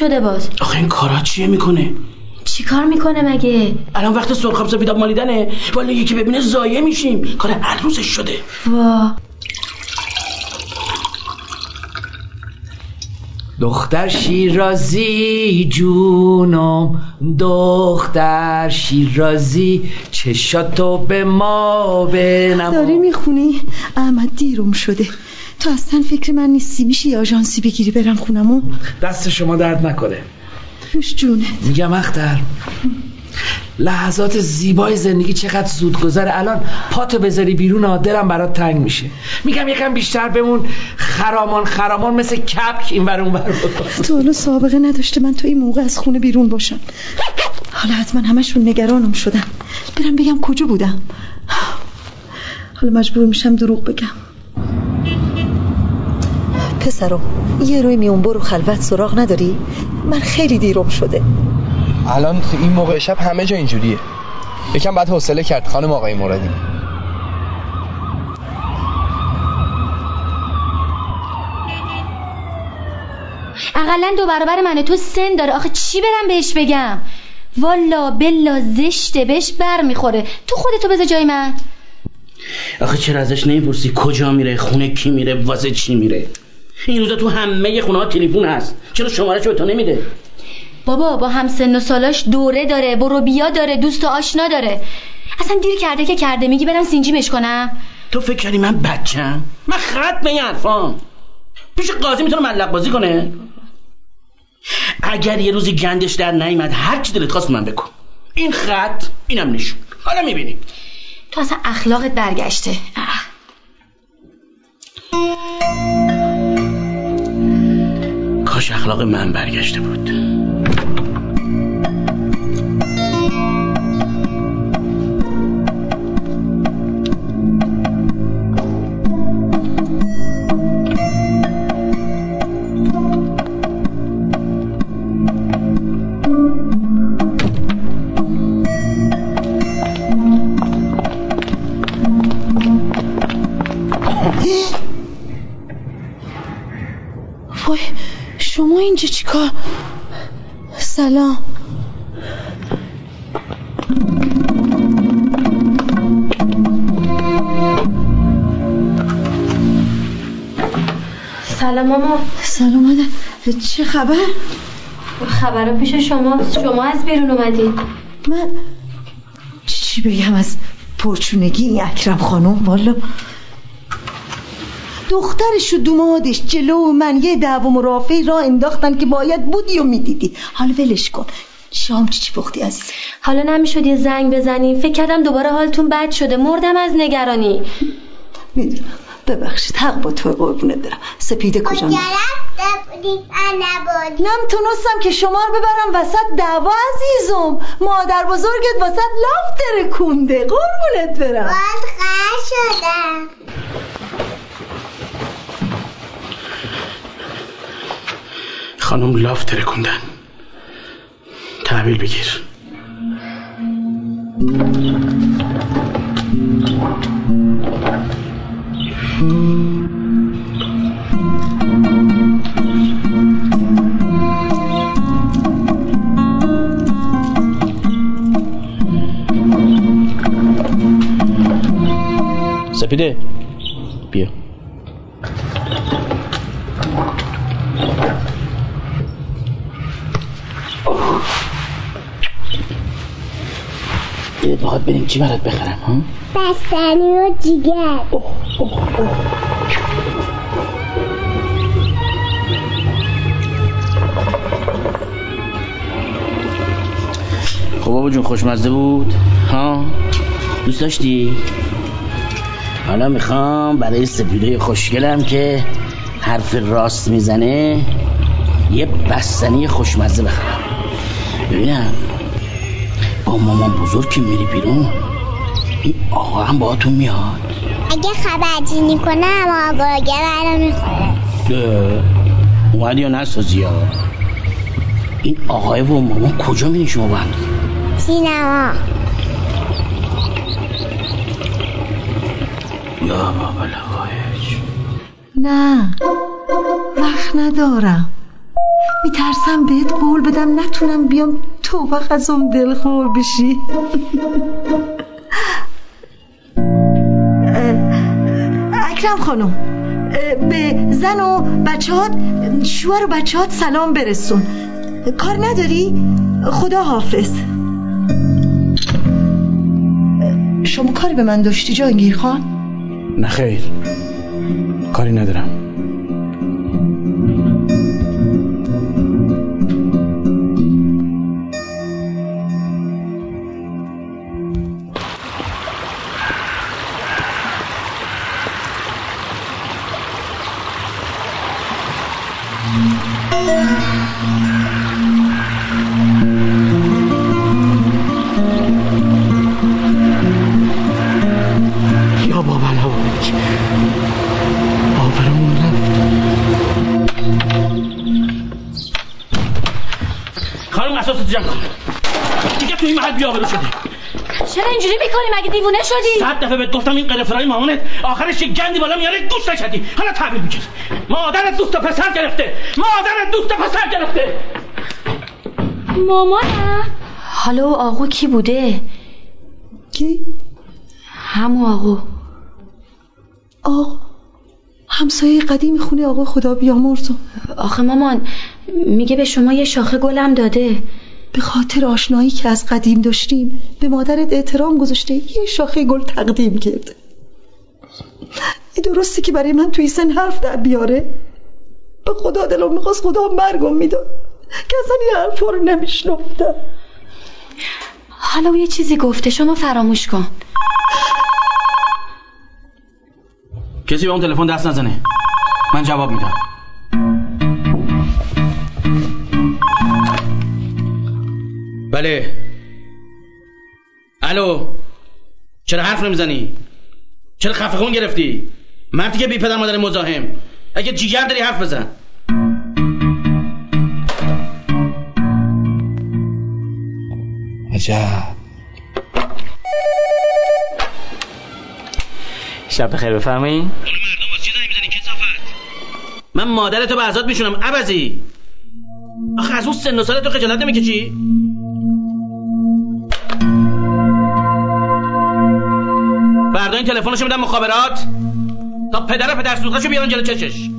شده باز. آخه این کارا چیه می‌کنه؟ چی کار می‌کنه مگه؟ الان وقت سرخاب سفیداب مالیدنه. والا یکی ببینه زایه میشیم. کار هر روزش شده. وا. دختر شیرازی جونم دختر شیرازی چشاتو به ما بنما. داری می‌خونی؟ احمد دیرم شده. تو اصلا فکر من نیستی. میشه یه آژانسی بگیری برم خونمون دست شما درد نکنه. روش جونه میگم اختر لحظات زیبای زندگی چقدر زود گذره الان پاتو بذاری بیرون دلم برات تنگ میشه. میگم یکم بیشتر بمون. خرامان خرامان مثل کپک این ور اون بکن. تو حالا سابقه نداشته. من تو این موقع از خونه بیرون باشم. حالا حتما همشون نگرانم شدن. برم بگم کجا بودم. حالا مجبور میشم دروغ بگم. پسرم یه روی میون برو خلوت سراغ نداری؟ من خیلی دیرم شده. الان تو این موقع شب همه جا اینجوریه. یکم بعد حوصله کرد خانم آقای مرادی. اقلا دو برابر من تو سن داره. آخه چی برم بهش بگم؟ والا بلا زشته بهش بر می‌خوره. تو خودتو بذار جای من. آخه چرا ازش نمی‌پرسی کجا میره خونه کی میره واسه چی میره؟ این روزا تو همه خونه ها تلفن هست. چرا شماره به تو نمیده؟ بابا با هم سن و سالاش دوره داره برو بیا داره دوست و آشنا داره. اصلا دیر کرده که کرده میگی برم سینجیمش کنم تو فکر کردی من بچم؟ من خط به این حرفام. پیش قاضی می‌تونه ملق بازی کنه؟ اگر یه روزی گندش در نیامد هر چی دلت خواست من بکن. این خط اینم نشون. حالا می‌بینی. تو اصلا اخلاقت برگشته. کاش اخلاق من برگشته بود. اینجا چیکار؟ سلام. سلام ماما. سلام مادر چه خبر؟ خبر پیش شما. شما از بیرون اومدی. من چی, چی بگم از پرچونگی اکرم خانم؟ والا دخترش و دومادش جلو من یه دعوا مرافعی را انداختن که باید بودی و می‌دیدی. حالا ولش کن. شام چی پختی عزیز؟ حالا نمی‌شد یه زنگ بزنی؟ فکر کردم دوباره حالتون بد شده. مردم از نگرانی. می‌دونم. ببخشید حق با تو قربونت برم. سپیده کجا نبودی نمی‌تونستم که شما رو ببرم وسط دعوا عزیزم. مادر بزرگت وسط لاف ترکونده قربونت برم. باز شدم. خانم لاف ترکوندن. تحویل بگیر. سپیده. بیا. یه باید بریم. چی برات بخرم ها؟ بستنی و جیگر. خب بابا جون خوشمزه بود ها؟ دوست داشتی؟ حالا می‌خوام برای سپیده خوشگلم که حرف راست می‌زنه یه بستنی خوشمزه بخرم. ببینم. با مامان بزرگ که میری بیرون این آقا هم باهاتون میاد. اگه خبرجینی کنم آگاهی برام می‌خوره. ده. اومدی یا نسازی ها؟ این آقای و مامان کجا میرین شما دیگه؟ سینما. یا بابا لوایج نه وقت ندارم. میترسم بهت قول بدم نتونم بیام تو وقت ازم دلخور بشی اکرم خانم به زن و بچهات شوهر و بچهات سلام برسون کار نداری؟ خدا حافظ شما کاری به من داشتی جانگیر خان؟ نه خیر کاری ندارم جمع دیگه تو این محل بیابرو شدی. چرا اینجوری می‌کنی؟ مگه دیوونه شدی؟ صد دفعه بهت گفتم این قرفرای مامانت آخرش یک گندی بالا میاره دوست نکردی. حالا تحویل بگیر مادرت دوست پسر گرفته. مادرت دوست پسر گرفته. مامانم حالا و آقو کی بوده؟ کی؟ همو آقو آقا همسایه قدیم خونه آقا خدا بیامرز آخه مامان میگه به شما یه شاخه گلم داده. به خاطر آشنایی که از قدیم داشتیم به مادرت احترام گذاشته یه شاخه گل تقدیم کرده. این درسته که برای من توی سن حرف در بیاره؟ به خدا دلم می‌خواست خدا مرگم می‌داد که اصلا این حرفا رو نمیشنفتم. حالا او یه چیزی گفته شما فراموش کن. کسی به اون تلفن دست نزنه. من جواب میدم. بله. الو چرا حرف نمی‌زنی؟ چرا خفه خون گرفتی؟ مردی که بی پدر مادر مزاحم. اگه جیگر داری حرف بزن. عجب. شب بخیر بفرمایید. من مادرتو به ازاد میشونم عوضی آخه از اون سن و سال تو خجالت نمی‌کشی؟ فردا این تلفنشو میدم مخابرات تا پدر پدر سوخاشو بیارن جلو چشش.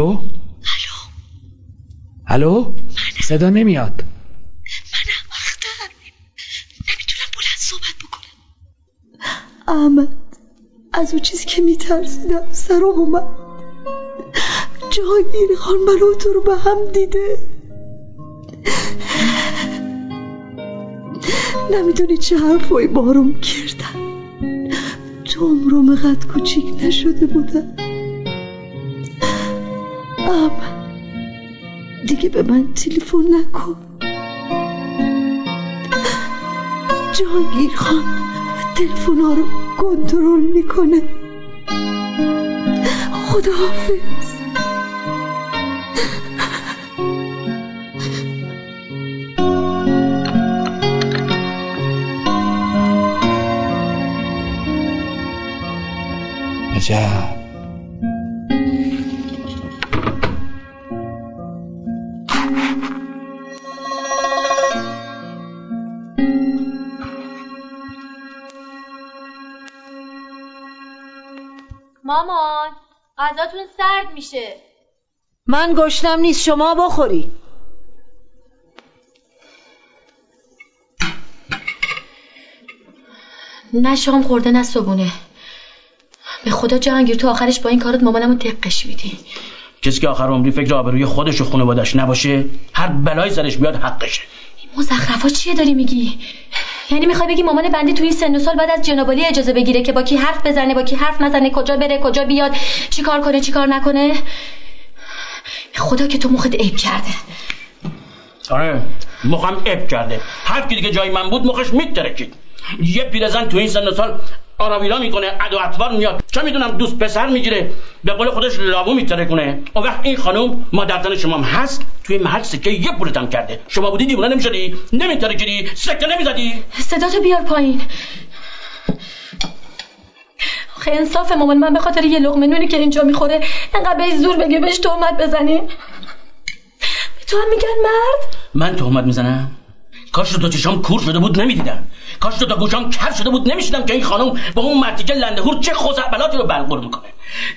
الو؟ الو؟ صدا نمیاد. احمد از اون چیزی که میترسیدم سرم اومد جهانگیر خان من تو رو به هم دیده. نمی‌دونی چه حرفایی بارم کردن. تو عمرم قد کوچیک نشده بودم. احمد دیگه به من تلفن نکن. جهانگیر خان تلفن رو کنترل می‌کنه. خداحافظ. عجب. غذاتون سرد میشه. من گشتم نیست شما بخوری. نه شام خورده نه صبونه به خدا جهانگیر تو آخرش با این کارت مامانمو دقش میدی. کسی که آخر عمری فکر آبروی خودش و خانوادش نباشه هر بلایی سرش بیاد حقشه. مزخرفا چیه داری میگی؟ یعنی می‌خوای بگی مامان بنده تو این سن و سال بعد از جنابالی اجازه بگیره که با کی حرف بزنه با کی حرف نزنه کجا بره کجا بیاد چیکار کنه چیکار نکنه؟ خدا که تو مخت عیب کرده. آره مخم اب کرده. هر کی دیگه جای من بود مخش میترکید. یه پیرزن تو این سن و سال آراویلا می‌کنه ادو اطوار میاد. چه می‌دونم دوست پسر می‌گیره به قول خودش لاوو میترکونه اون وقت این خانم مادرزن شما هم هست توی محل سکه یه پولتم کرده. شما بودی دیوونه نمی‌شدی؟ نمیترکیدی سکه نمی‌زدی. صداتو بیار پایین. آخه انصاف مامان من به خاطر یه لقمه نونی که اینجا می‌خوره انقدر بهش زور بگی بهش تهمت بزنی؟ به تو هم میگن مرد؟ من تهمت می‌زنم؟ کاش دو تا چشام کور شده بود نمی‌دیدم. کاش دو تا گوشام کر شده بود. نمیشیدم که این خانم با اون مرتیکه لندهور چه خزعبلاتی رو بلغور می‌کنه.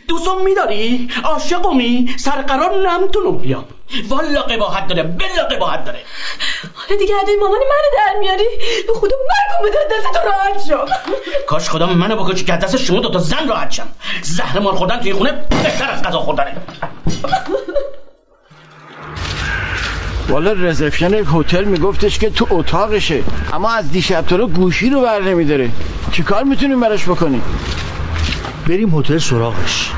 دوستم میداری؟ عاشقمی؟ سرقرار نمتونم بیام. والا قباحت داره بلا قباحت داره. حالا دیگه ادای مامان منو در میاری؟ به خدا مرگم بده دست تو راحت شم کاش خدا منو بکشه که دست شما دو تا زن راحت شم. زهر مار خوردن توی خونه بهتر از غذا خوردنه. والا رزرپشن هتل میگفتش که تو اتاقشه. اما از دیشب تا رو گوشی رو بر نمیداره. چیکار می‌تونیم براش بکنیم؟ بریم هتل سراغش.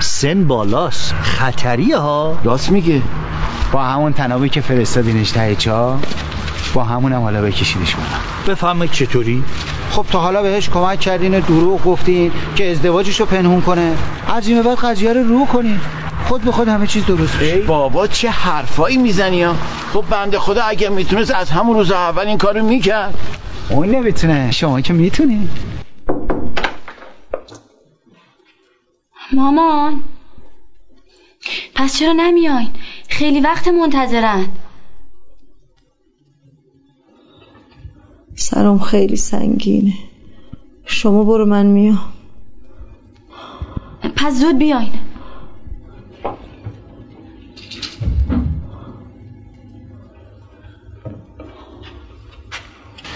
سن بالاست. خطریه ها. راست میگه. با همون تنابی که فرستادینش ته چا با همون هم حالا بکشیدش کنم. بفهمه چطوری؟ خب تا حالا بهش کمک کردین و دروغ گفتین که ازدواجش رو پنهون کنه. از این به بعد قضیه رو رو کنین. خود به خود همه چیز درست میشه. بابا چه حرفایی می‌زنی ها؟ خب بنده خدا اگه می‌تونست از همون روز اول این کارو می‌کرد. اون نمی‌تونه. شما که می‌تونی. مامان پس چرا نمیاین؟ خیلی وقت منتظرن. سرم خیلی سنگینه. شما برو من میام. پس زود بیاین.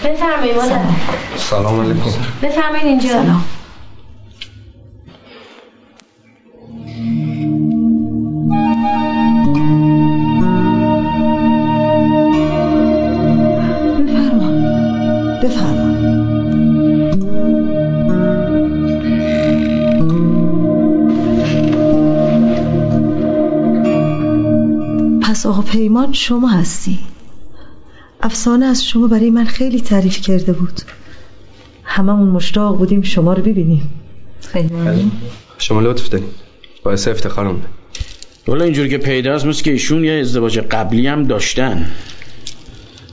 بفرمایید سلام. علیکم. بفرمایید اینجا. سلام. آقا پیمان شما هستی. افسانه از شما برای من خیلی تعریف کرده بود. هممون مشتاق بودیم شما رو ببینیم. پیمان شما لطف دارین باعث افتخارم ده والا اینجور که پیداست مثل که ایشون یه ازدواج قبلی هم داشتن.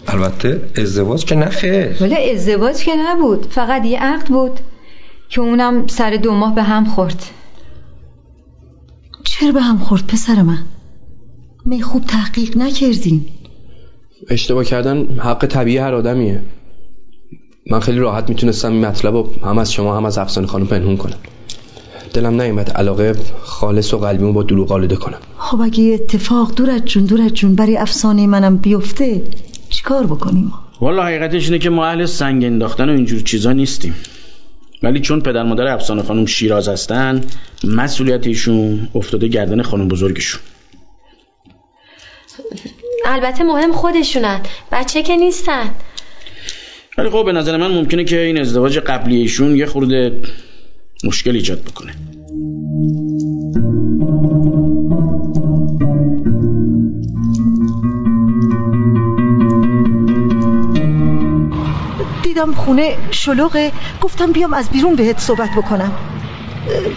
البته ازدواج که نه خیر. ولی ازدواج که نبود فقط یه عقد بود که اونم سر دو ماه به هم خورد. چرا به هم خورد پسر من؟ می خوب تحقیق نکردین. اشتباه کردن حق طبیعی هر آدمیه. من خیلی راحت می‌تونستم این مطلب رو هم از شما هم از افسانه خانم پنهون کنم. دلم نیومد علاقه خالص و قلبیمو با دروغ آلوده کنم. خب اگه یه اتفاق دورت جون دورت جون برای افسانه منم بیفته چیکار بکنیم؟ والا حقیقتش اینه که ما اهل سنگ انداختن و اینجور چیزا نیستیم. ولی چون پدر مادر افسانه خانم شیراز هستن مسئولیت ایشون افتاده گردن خانم بزرگشون. البته مهم خودشونن. بچه که نیستن. ولی خب به نظر من ممکنه که این ازدواج قبلی ایشون یه خورده مشکل ایجاد بکنه. دیدم خونه شلوغه. گفتم بیام از بیرون بهت صحبت بکنم.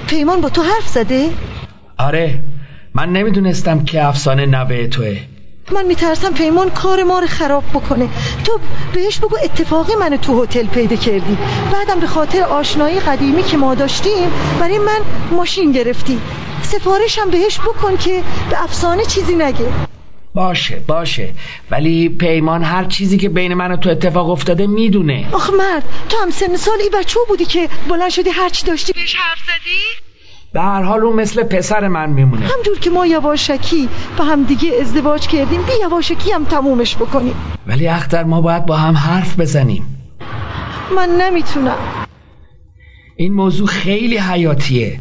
پیمان با تو حرف زده؟ آره. من نمی‌دونستم که افسانه نوه توه. من میترسم پیمان کار ما رو خراب بکنه. تو بهش بگو اتفاقی منو تو هتل پیدا کردی. بعدم به خاطر آشنایی قدیمی که ما داشتیم برای من ماشین گرفتی. سفارشم بهش بکن که به افسانه چیزی نگه. باشه باشه. ولی پیمان هر چیزی که بین من و تو اتفاق افتاده می‌دونه. آخ مرد تو هم سن سال ای بچه بودی که بلند شدی هر چی داشتی. بهش حرف زدی؟ به هر حال اون مثل پسر من میمونه. همجور که ما یواشکی با هم دیگه ازدواج کردیم بی یواشکی هم تمومش بکنیم. ولی اختر ما باید با هم حرف بزنیم. من نمی‌تونم. این موضوع خیلی حیاتیه.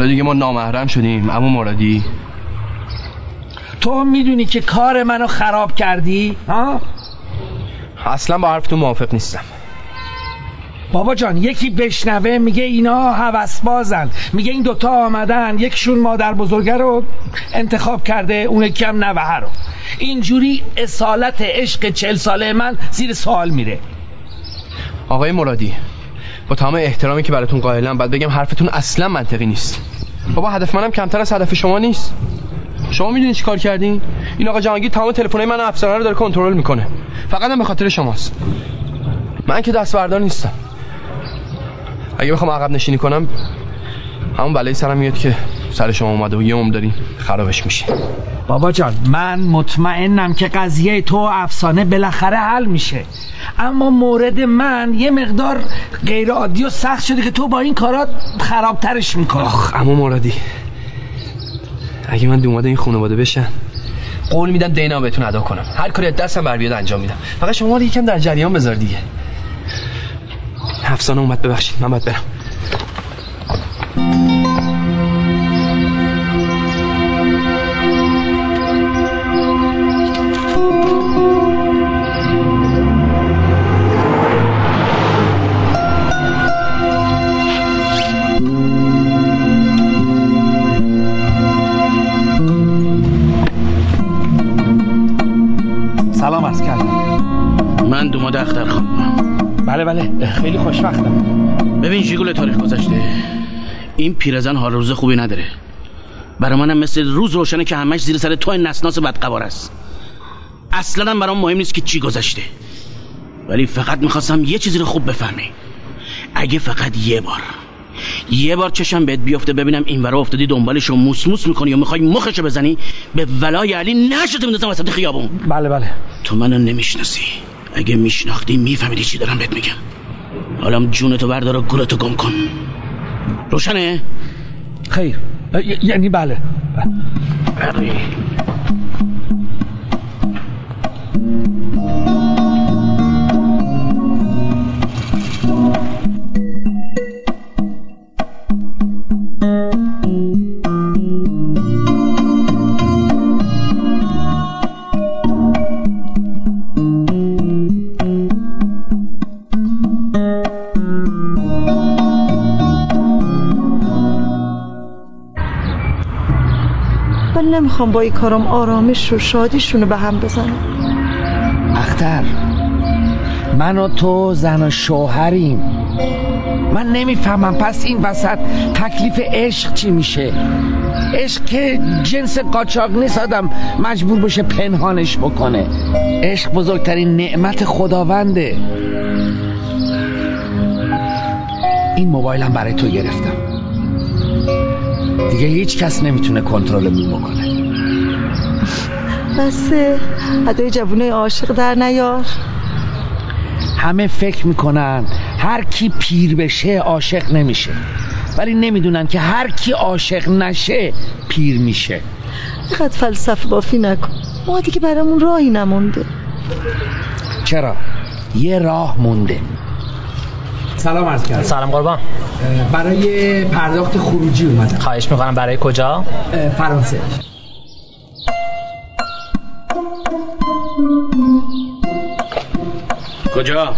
حالا دیگه ما نامحرم شدیم. اما مرادی. تو می‌دونی که کار منو خراب کردی؟ ها؟ اصلا با حرف تو موافق نیستم. بابا جان یکی بشنوه میگه اینا هوس بازن میگه این دوتا آمدن یکشون مادر بزرگه رو انتخاب کرده اون یکی هم نوه رو. اینجوری اصالت عشق چل ساله من زیر سوال میره. آقای مرادی با تمام احترامی که براتون قائلم بعد بگم حرفتون اصلا منطقی نیست. بابا هدف منم کمتر از هدف شما نیست. شما می‌دونید چی کار کردین؟ این آقا جهانگیر تمام تلفن‌های من افسرانه رو داره کنترل می‌کنه. فقط هم به خاطر شماست. من که دست بردار نیستم. اگه بخوام عقب نشینی کنم همون بلایی سرم میاد که سر شما اومده و یه عمر دارین خرابش میشه. بابا جان من مطمئنم که قضیه تو افسانه بالاخره حل میشه. اما مورد من یه مقدار غیر عادی و سخت شده که تو با این کارات خرابترش می‌کنی. آخ اما مرادی اگه من دوماده این خانواده بشن قول میدم دینا بهتون ادا کنم. هر کاری دستم بر بیاد انجام میدم. فقط شما رو یکم در جریان بذار دیگه. افسانه اومد ببخشید من باید برم. خیلی خوشبختم. ببین شیگول تاریخ گذشته. این پیرزن حال روز خوبی نداره. برای منم مثل روز روشنه که همش زیر سر تو نسناس بدقوار است. اصلا برام مهم نیست که چی گذشته. ولی فقط می‌خواستم یه چیزی رو خوب بفهمی. اگه فقط یه بار. یه بار چشم بهت بیفته ببینم این ورا افتادی دنبالش و موس موس می‌کنی و می‌خوای مخشو بزنی به ولای علی نشده میندازم وسط خیابون. بله بله. تو منو نمی‌شناسی. اگه میشناختی میفهمیدی چی دارم بهت میگم. حالا جونتو بردار و گلتو گم کن. روشنه؟ خیر. یعنی بله. نمی‌خوام با این کارم آرامش و شادیشونو به هم بزنم. اختر من و تو زن و شوهریم. من نمی‌فهمم پس این وسط تکلیف عشق چی میشه؟ عشق که جنس قاچاق نیست آدم مجبور بشه پنهانش بکنه. عشق بزرگترین نعمت خداونده. این موبایلم برای تو گرفتم. دیگه هیچ کس نمی‌تونه کنترلمون بکنه بسه. ادای جوونه عاشق در نیار. همه فکر می‌کنن هر کی پیر بشه عاشق نمیشه. ولی نمی‌دونن که هر کی عاشق نشه پیر میشه. اینقدر فلسفه بافی نکن. ما دیگه برامون راهی نمونده. چرا؟ یه راه مونده. سلام عرض کردم. سلام قربان. برای پرداخت خروجی اومدم. خواهش می‌کنم. برای کجا؟ فرانسه. کجا؟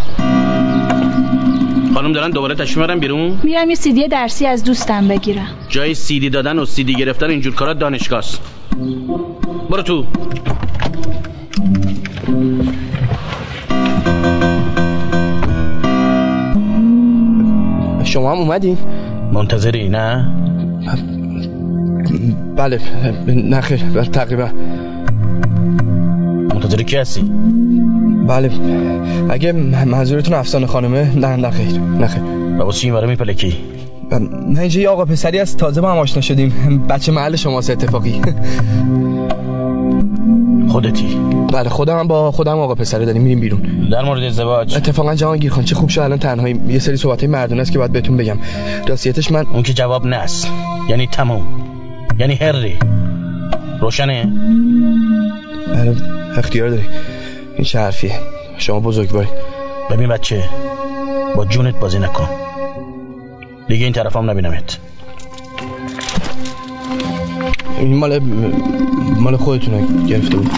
خانم دارن دوباره تشریف می‌برن بیرون؟ میرم یه سیدی درسی از دوستم بگیرم. جای سیدی دادن و سیدی گرفتن اینجور کارا دانشگاهست. برو تو. شما هم اومدین؟ منتظری نه؟ بله نه خیر بله تقریبا منتظر کی هستی؟ بله اگه منظورتون افسانه خانمه نه نه خیر نه خیر بابا چی این برای میپلکی؟ نه اینجا یه آقا پسری از تازه با هم آشنا شدیم بچه محل شماست اتفاقی خودتی؟ بله خودم هم با خودم آقا پسری داریم میریم بیرون. در مورد ازدواج؟ اتفاقا جهانگیر خان چه خوب شد الان تنهایی. یه سری صحبت مردونه است که باید بهتون بگم. راستیتش من اون که جواب نه است. یعنی تموم. یعنی هری روشنه؟ بله اختیار داری. این چه حرفیه؟ شما بزرگواری ببین بچه با جونت بازی نکن. دیگه این طرف هم نبینمت. این مال مال خودتونه گرفته بود.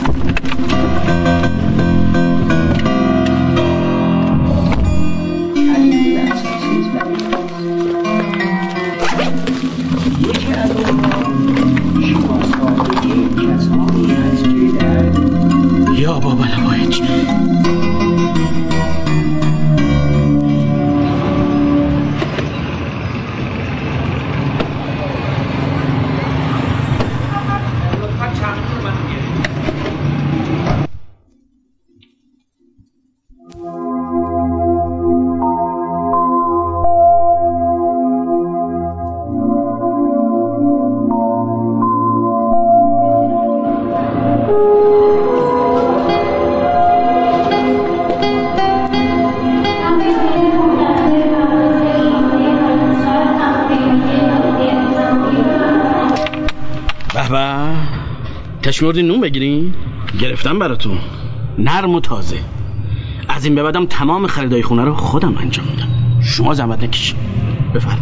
تشمیردی نون بگیرین؟ گرفتم براتون. نرم و تازه. از این به بعدم تمام خریدای خونه رو خودم انجام میدم. شما زحمت نکشید. بفرم.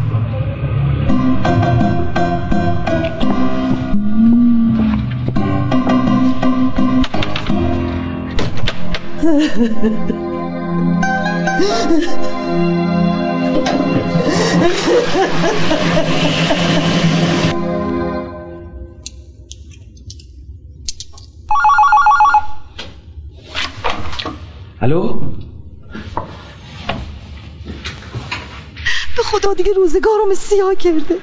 الو؟ به خدا دیگه روزگارم سیاه کرده.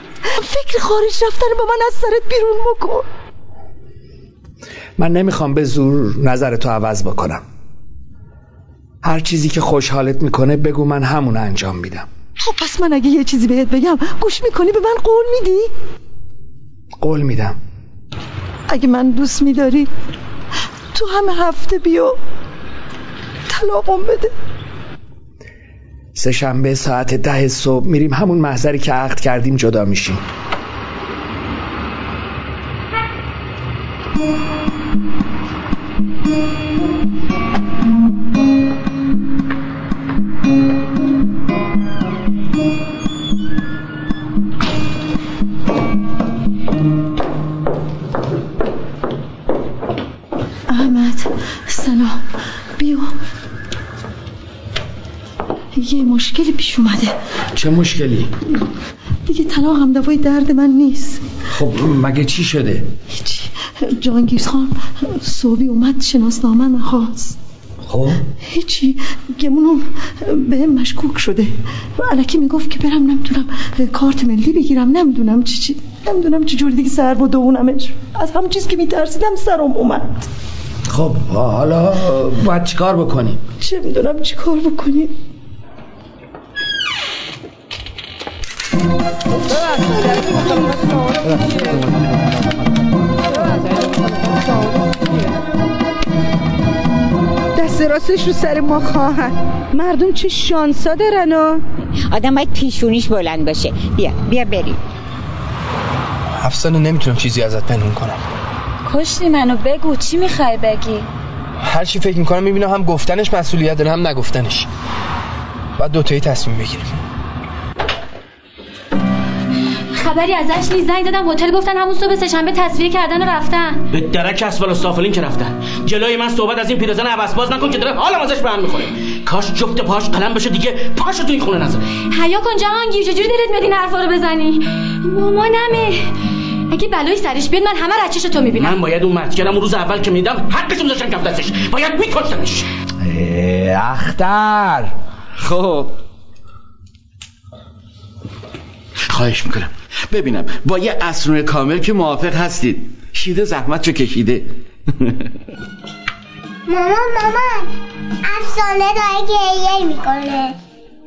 فکر خارج رفتن با من از سرت بیرون بکن. من نمی‌خوام به زور نظر تو عوض بکنم. هر چیزی که خوشحالت می‌کنه بگو من همون انجام میدم. خب پس من اگه یه چیزی بهت بگم گوش می‌کنی به من قول میدی؟ قول میدم. اگه من دوست میداری تو همه هفته بیا طلاقم بده. سه شنبه ساعت ده صبح میریم همون محضری که عقد کردیم جدا میشیم. چه مشکلی؟ دیگه طلاق هم دوای درد من نیست. خب مگه چی شده؟ هیچی جانگیز خان صبحی اومد شناسنامه من خواست خب؟ هیچی گمونم به مشکوک شده. علکی می‌گفت که برم نمی‌دونم کارت ملی بگیرم نمی‌دونم چی چی نمی‌دونم چه جوری دیگه سر و دونمش از همون چیز که میترسیدم سرم اومد. خب حالا باید چیکار بکنی؟ چه می‌دونم چی کار دست راستش رو سر ما خواهن مردم چه شانسا دارن و آدم باید پیشونیش بلند باشه. بیا بیا بریم. افسانه نمی‌تونم چیزی ازت پنهون کنم. کشتی منو بگو چی می‌خوای بگی؟ هر چی فکر می‌کنم می‌بینم هم گفتنش مسئولیت داره هم نگفتنش. باید دوتایی تصمیم بگیریم. خبری ازش نیست. زنگ دادم هتل گفتن همون صبح سه‌شنبه تصویه کردن و رفتن. به درک اسفل سافلین که رفتن. جلوی من صحبت از این پیرزن عباس باز نکن که داره حالم ازش به هم می‌خوره. کاش جفت پاش قلم بشه دیگه پاشو تو این خونه نذاره حیا کن جهانگیر چجوری دلت میاد این حرفا رو بزنی؟ مامانمه. اگه بلایی سرش بیاد من همه رچش تو می‌بینم. من باید اون مرتکلم اون روز اول که میدم حقش میذاشتم کف دستش. باید میکشتمش اختر. خب. خواهش می‌کنم. ببینم با یه اسرون کامل که موافق هستید. شیده زحمت چو کشیده. مامان مامان افسانه داره گریه می‌کنه.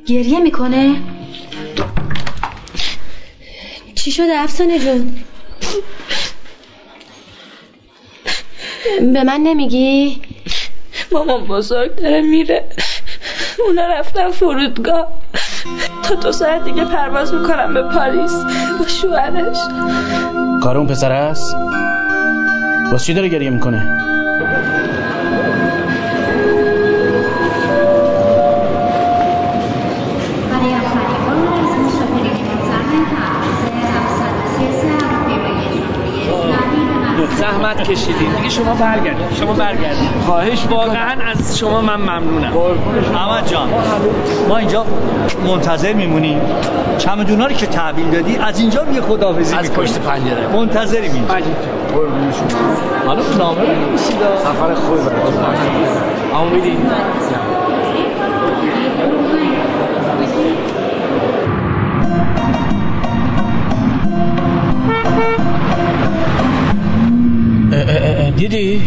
گریه می‌کنه؟ چی شده افسانه جون؟ به من نمیگی؟ مامان بزرگ داره میره. اونا رفتن فرودگاه. تا دو ساعت دیگه پرواز می‌کنم به پاریس با شوهرش. کار اون پسر است؟ واسه چی داره گریه می‌کنه؟ زحمت کشیدین دیگه شما برگردید. شما برگردید. خواهش واقعا از شما من ممنونم. احمد جان ما اینجا منتظر میمونیم چمدونا رو که تحویل دادی از اینجا یه خداحافظی از پشت پنجره. منتظریم اینجا حالا نامه رو سفر خوبی براتون. دیدی؟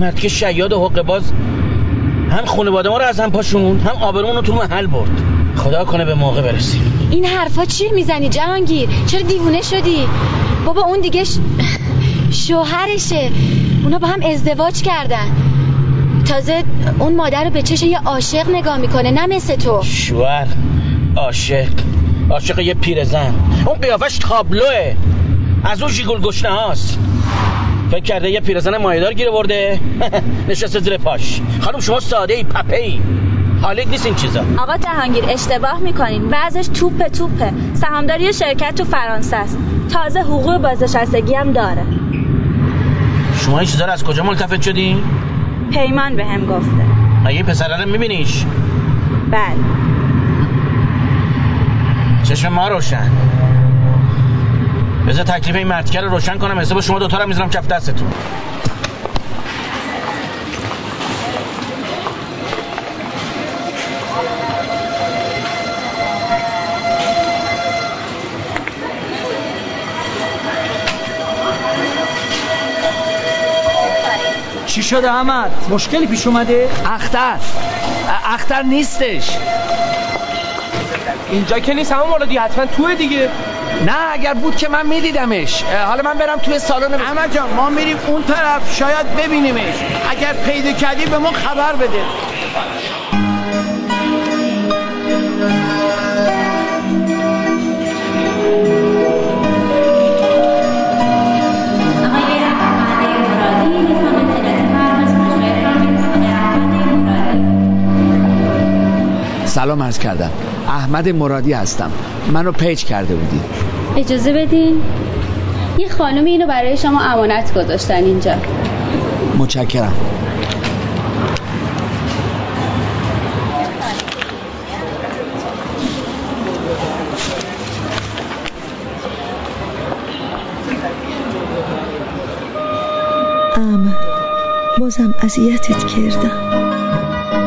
مرد که شیاد و حقه باز. هم خانواده ما رو از هم پاشون هم آبرون رو تو محل برد. خدا کنه به موقع برسیم. این حرفا چی می‌زنی جهانگیر؟ چرا دیوونه شدی؟ بابا اون دیگه ش... شوهرشه. اونا با هم ازدواج کردن. تازه اون مادر رو به چش یه عاشق نگاه می‌کنه نه مثل تو. شوهر عاشق. عاشق یه پیرزن. اون قیافش تابلوه. از اون شیگل گشنه هاست. فکر کرده یه پیرزن مایدار گیره برده نشسته زیر پاش. خانم شما ساده ای پپه ای حالیت نیست این چیزا. آقا جهانگیر اشتباه می‌کنین. بعضش توپه توپه. سهامداری شرکت تو فرانسه است. تازه حقوق بازنشستگی هم داره. شما این چیزا رو از کجا ملتفت شدین؟ پیمان به هم گفته. مگه این پسره رو میبینیش؟ بله. چشم ما روشن. بذار تکلیف این مرتکل رو روشن کنم حساب شما دوتا رو می‌ذارم کف دستتون چی شده احمد؟ مشکلی پیش اومده؟ اختر اختر نیستش اینجا که نیست همون موردی حتما توه دیگه نه اگر بود که من میدیدمش. حالا من برم توی سالن احمد جان ما میریم اون طرف شاید ببینیمش. اگر پیدا کردی به ما خبر بده. سلام عرض کردم. احمد مرادی هستم. منو پیج کرده بودی. اجازه بدین؟ یه خانومی اینو برای شما امانت گذاشتن اینجا. متشکرم. ام بازم اذیتت کردم.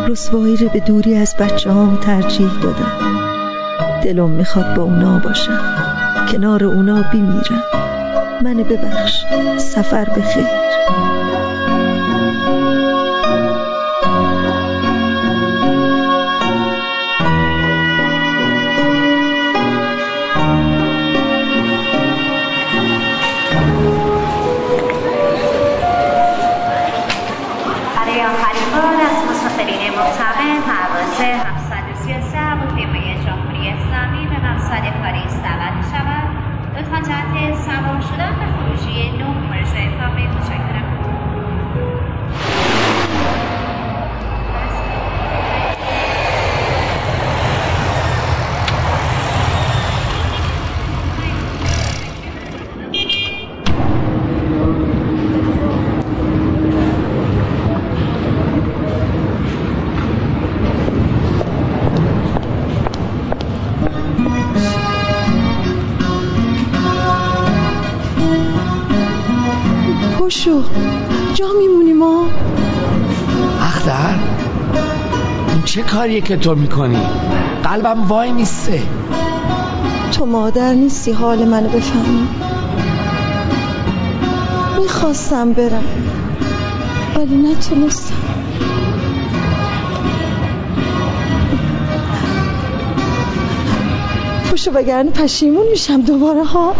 رسوایی رو به دوری از بچه هام ترجیح دادم. دلم می‌خواد با اونا باشم. کنار اونا بیمیرم من ببخش. سفر بخیر برای پرواز 733 پشو جا میمونی ما؟ اختر این چه کاریه که تو می‌کنی؟ قلبم وای میسته. تو مادر نیستی حال منو بفهمی. می‌خواستم برم ولی نتونستم. پشو وگرنه پشیمون میشم دوباره ها؟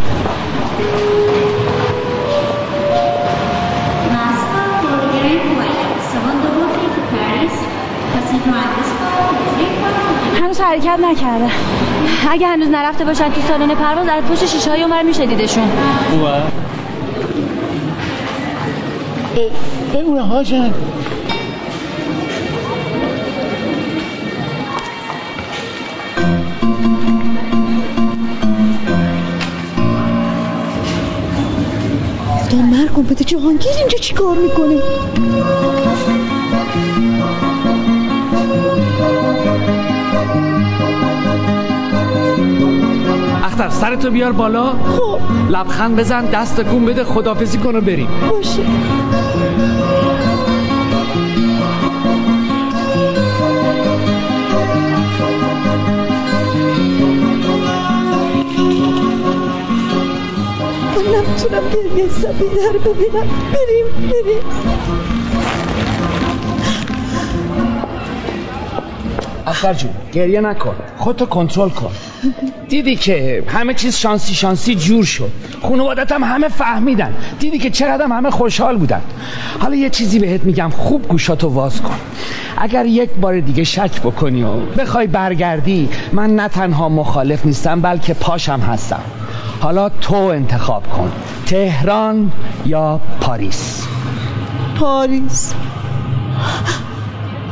هنوز حرکت نکرده. اگه هنوز نرفته باشن تو سالن پرواز از پشت شیشه های اونور میشه دیدشون. خوبه؟ ای هاجن خدا مرگم بده جهانگیر اینجا چی کار می‌کنه اختر سرتو بیار بالا. خب. لبخند بزن دست تکون بده خدافزی کن و بریم. باشه. نمی‌تونم گریه سبیده رو ببینم. بریم بریم. اختر جون گریه نکن. خودتو کنترل کن. دیدی که همه چیز شانسی شانسی جور شد. خانوادت هم همه فهمیدن. دیدی که چقدر همه خوشحال بودن. حالا یه چیزی بهت میگم خوب گوشاتو واز کن. اگر یک بار دیگه شک بکنی و بخوای برگردی من نه تنها مخالف نیستم بلکه پاشم هستم. حالا تو انتخاب کن. تهران یا پاریس؟ پاریس.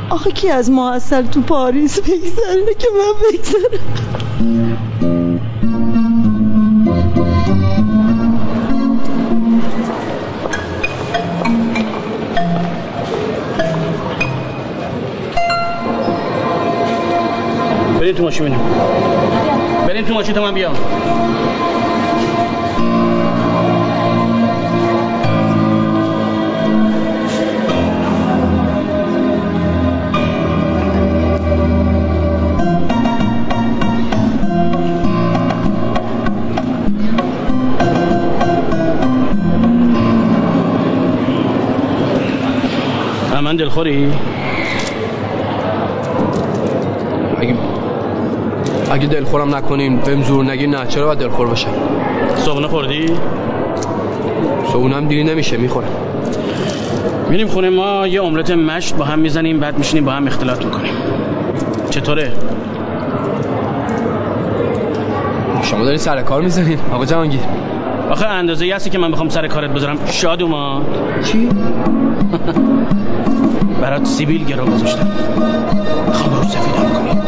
آخه کی از ما اصل تو پاریس بگذره که من بگذرم؟ بریم تو ماشین بریم بریم تو ماشین تا من بیام. می‌خوری؟ اگه اگه دلخورم نکنین بهم زور نگی نه چرا باید دلخور باشم صبحونه خوردی؟ صبحونم دیری نمیشه می‌خورم میریم خونه ما یه املت مشت با هم می‌زنیم بعد میشینیم با هم اختلاط می‌کنیم چطوره؟ شما دارین سر کار می‌زنین آقا جهانگیر آخه اندازه هستی که من بخوام سر کارت بذارم شاد اومد چی؟ برات سیبیل گرو گذاشتم. رو سفیدم کنی.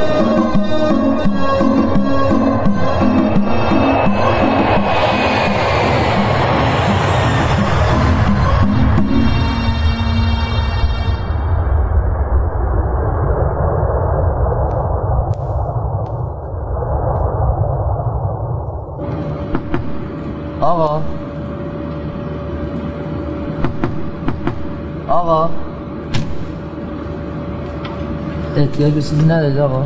احتیاج به چیزی ندارید آقا؟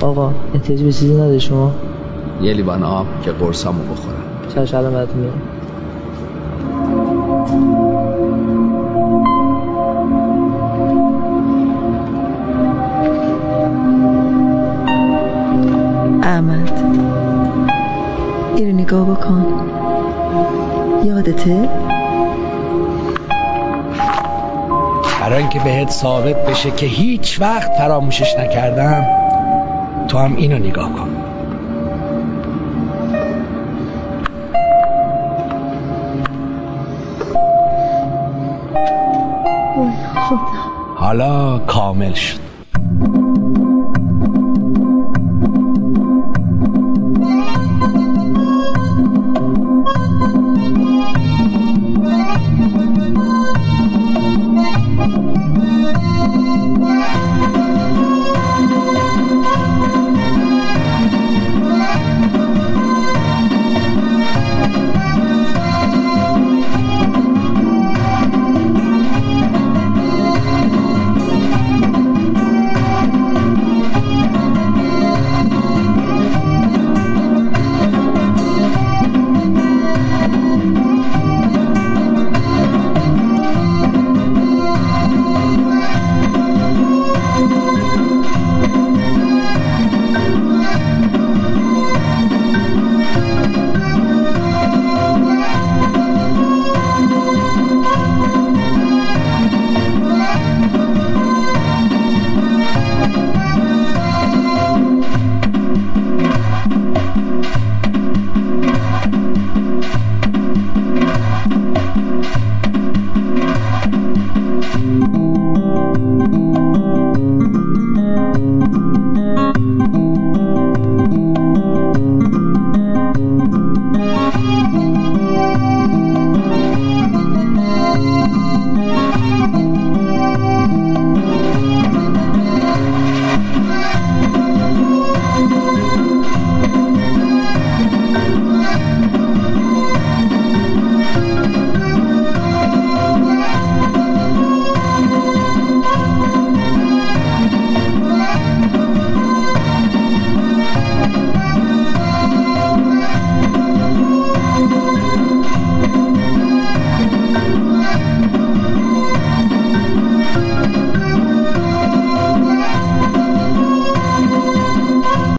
آقا احتیاج به چیزی نداری شما؟ یه لیوان آب که قرصامو بخورم. چشم الان براتون میارم احمد. اینو نگاه بکن. یادته؟ برای اینکه بهت ثابت بشه که هیچ وقت فراموشش نکردم تو هم اینو نگاه کن. حالا کامل شد.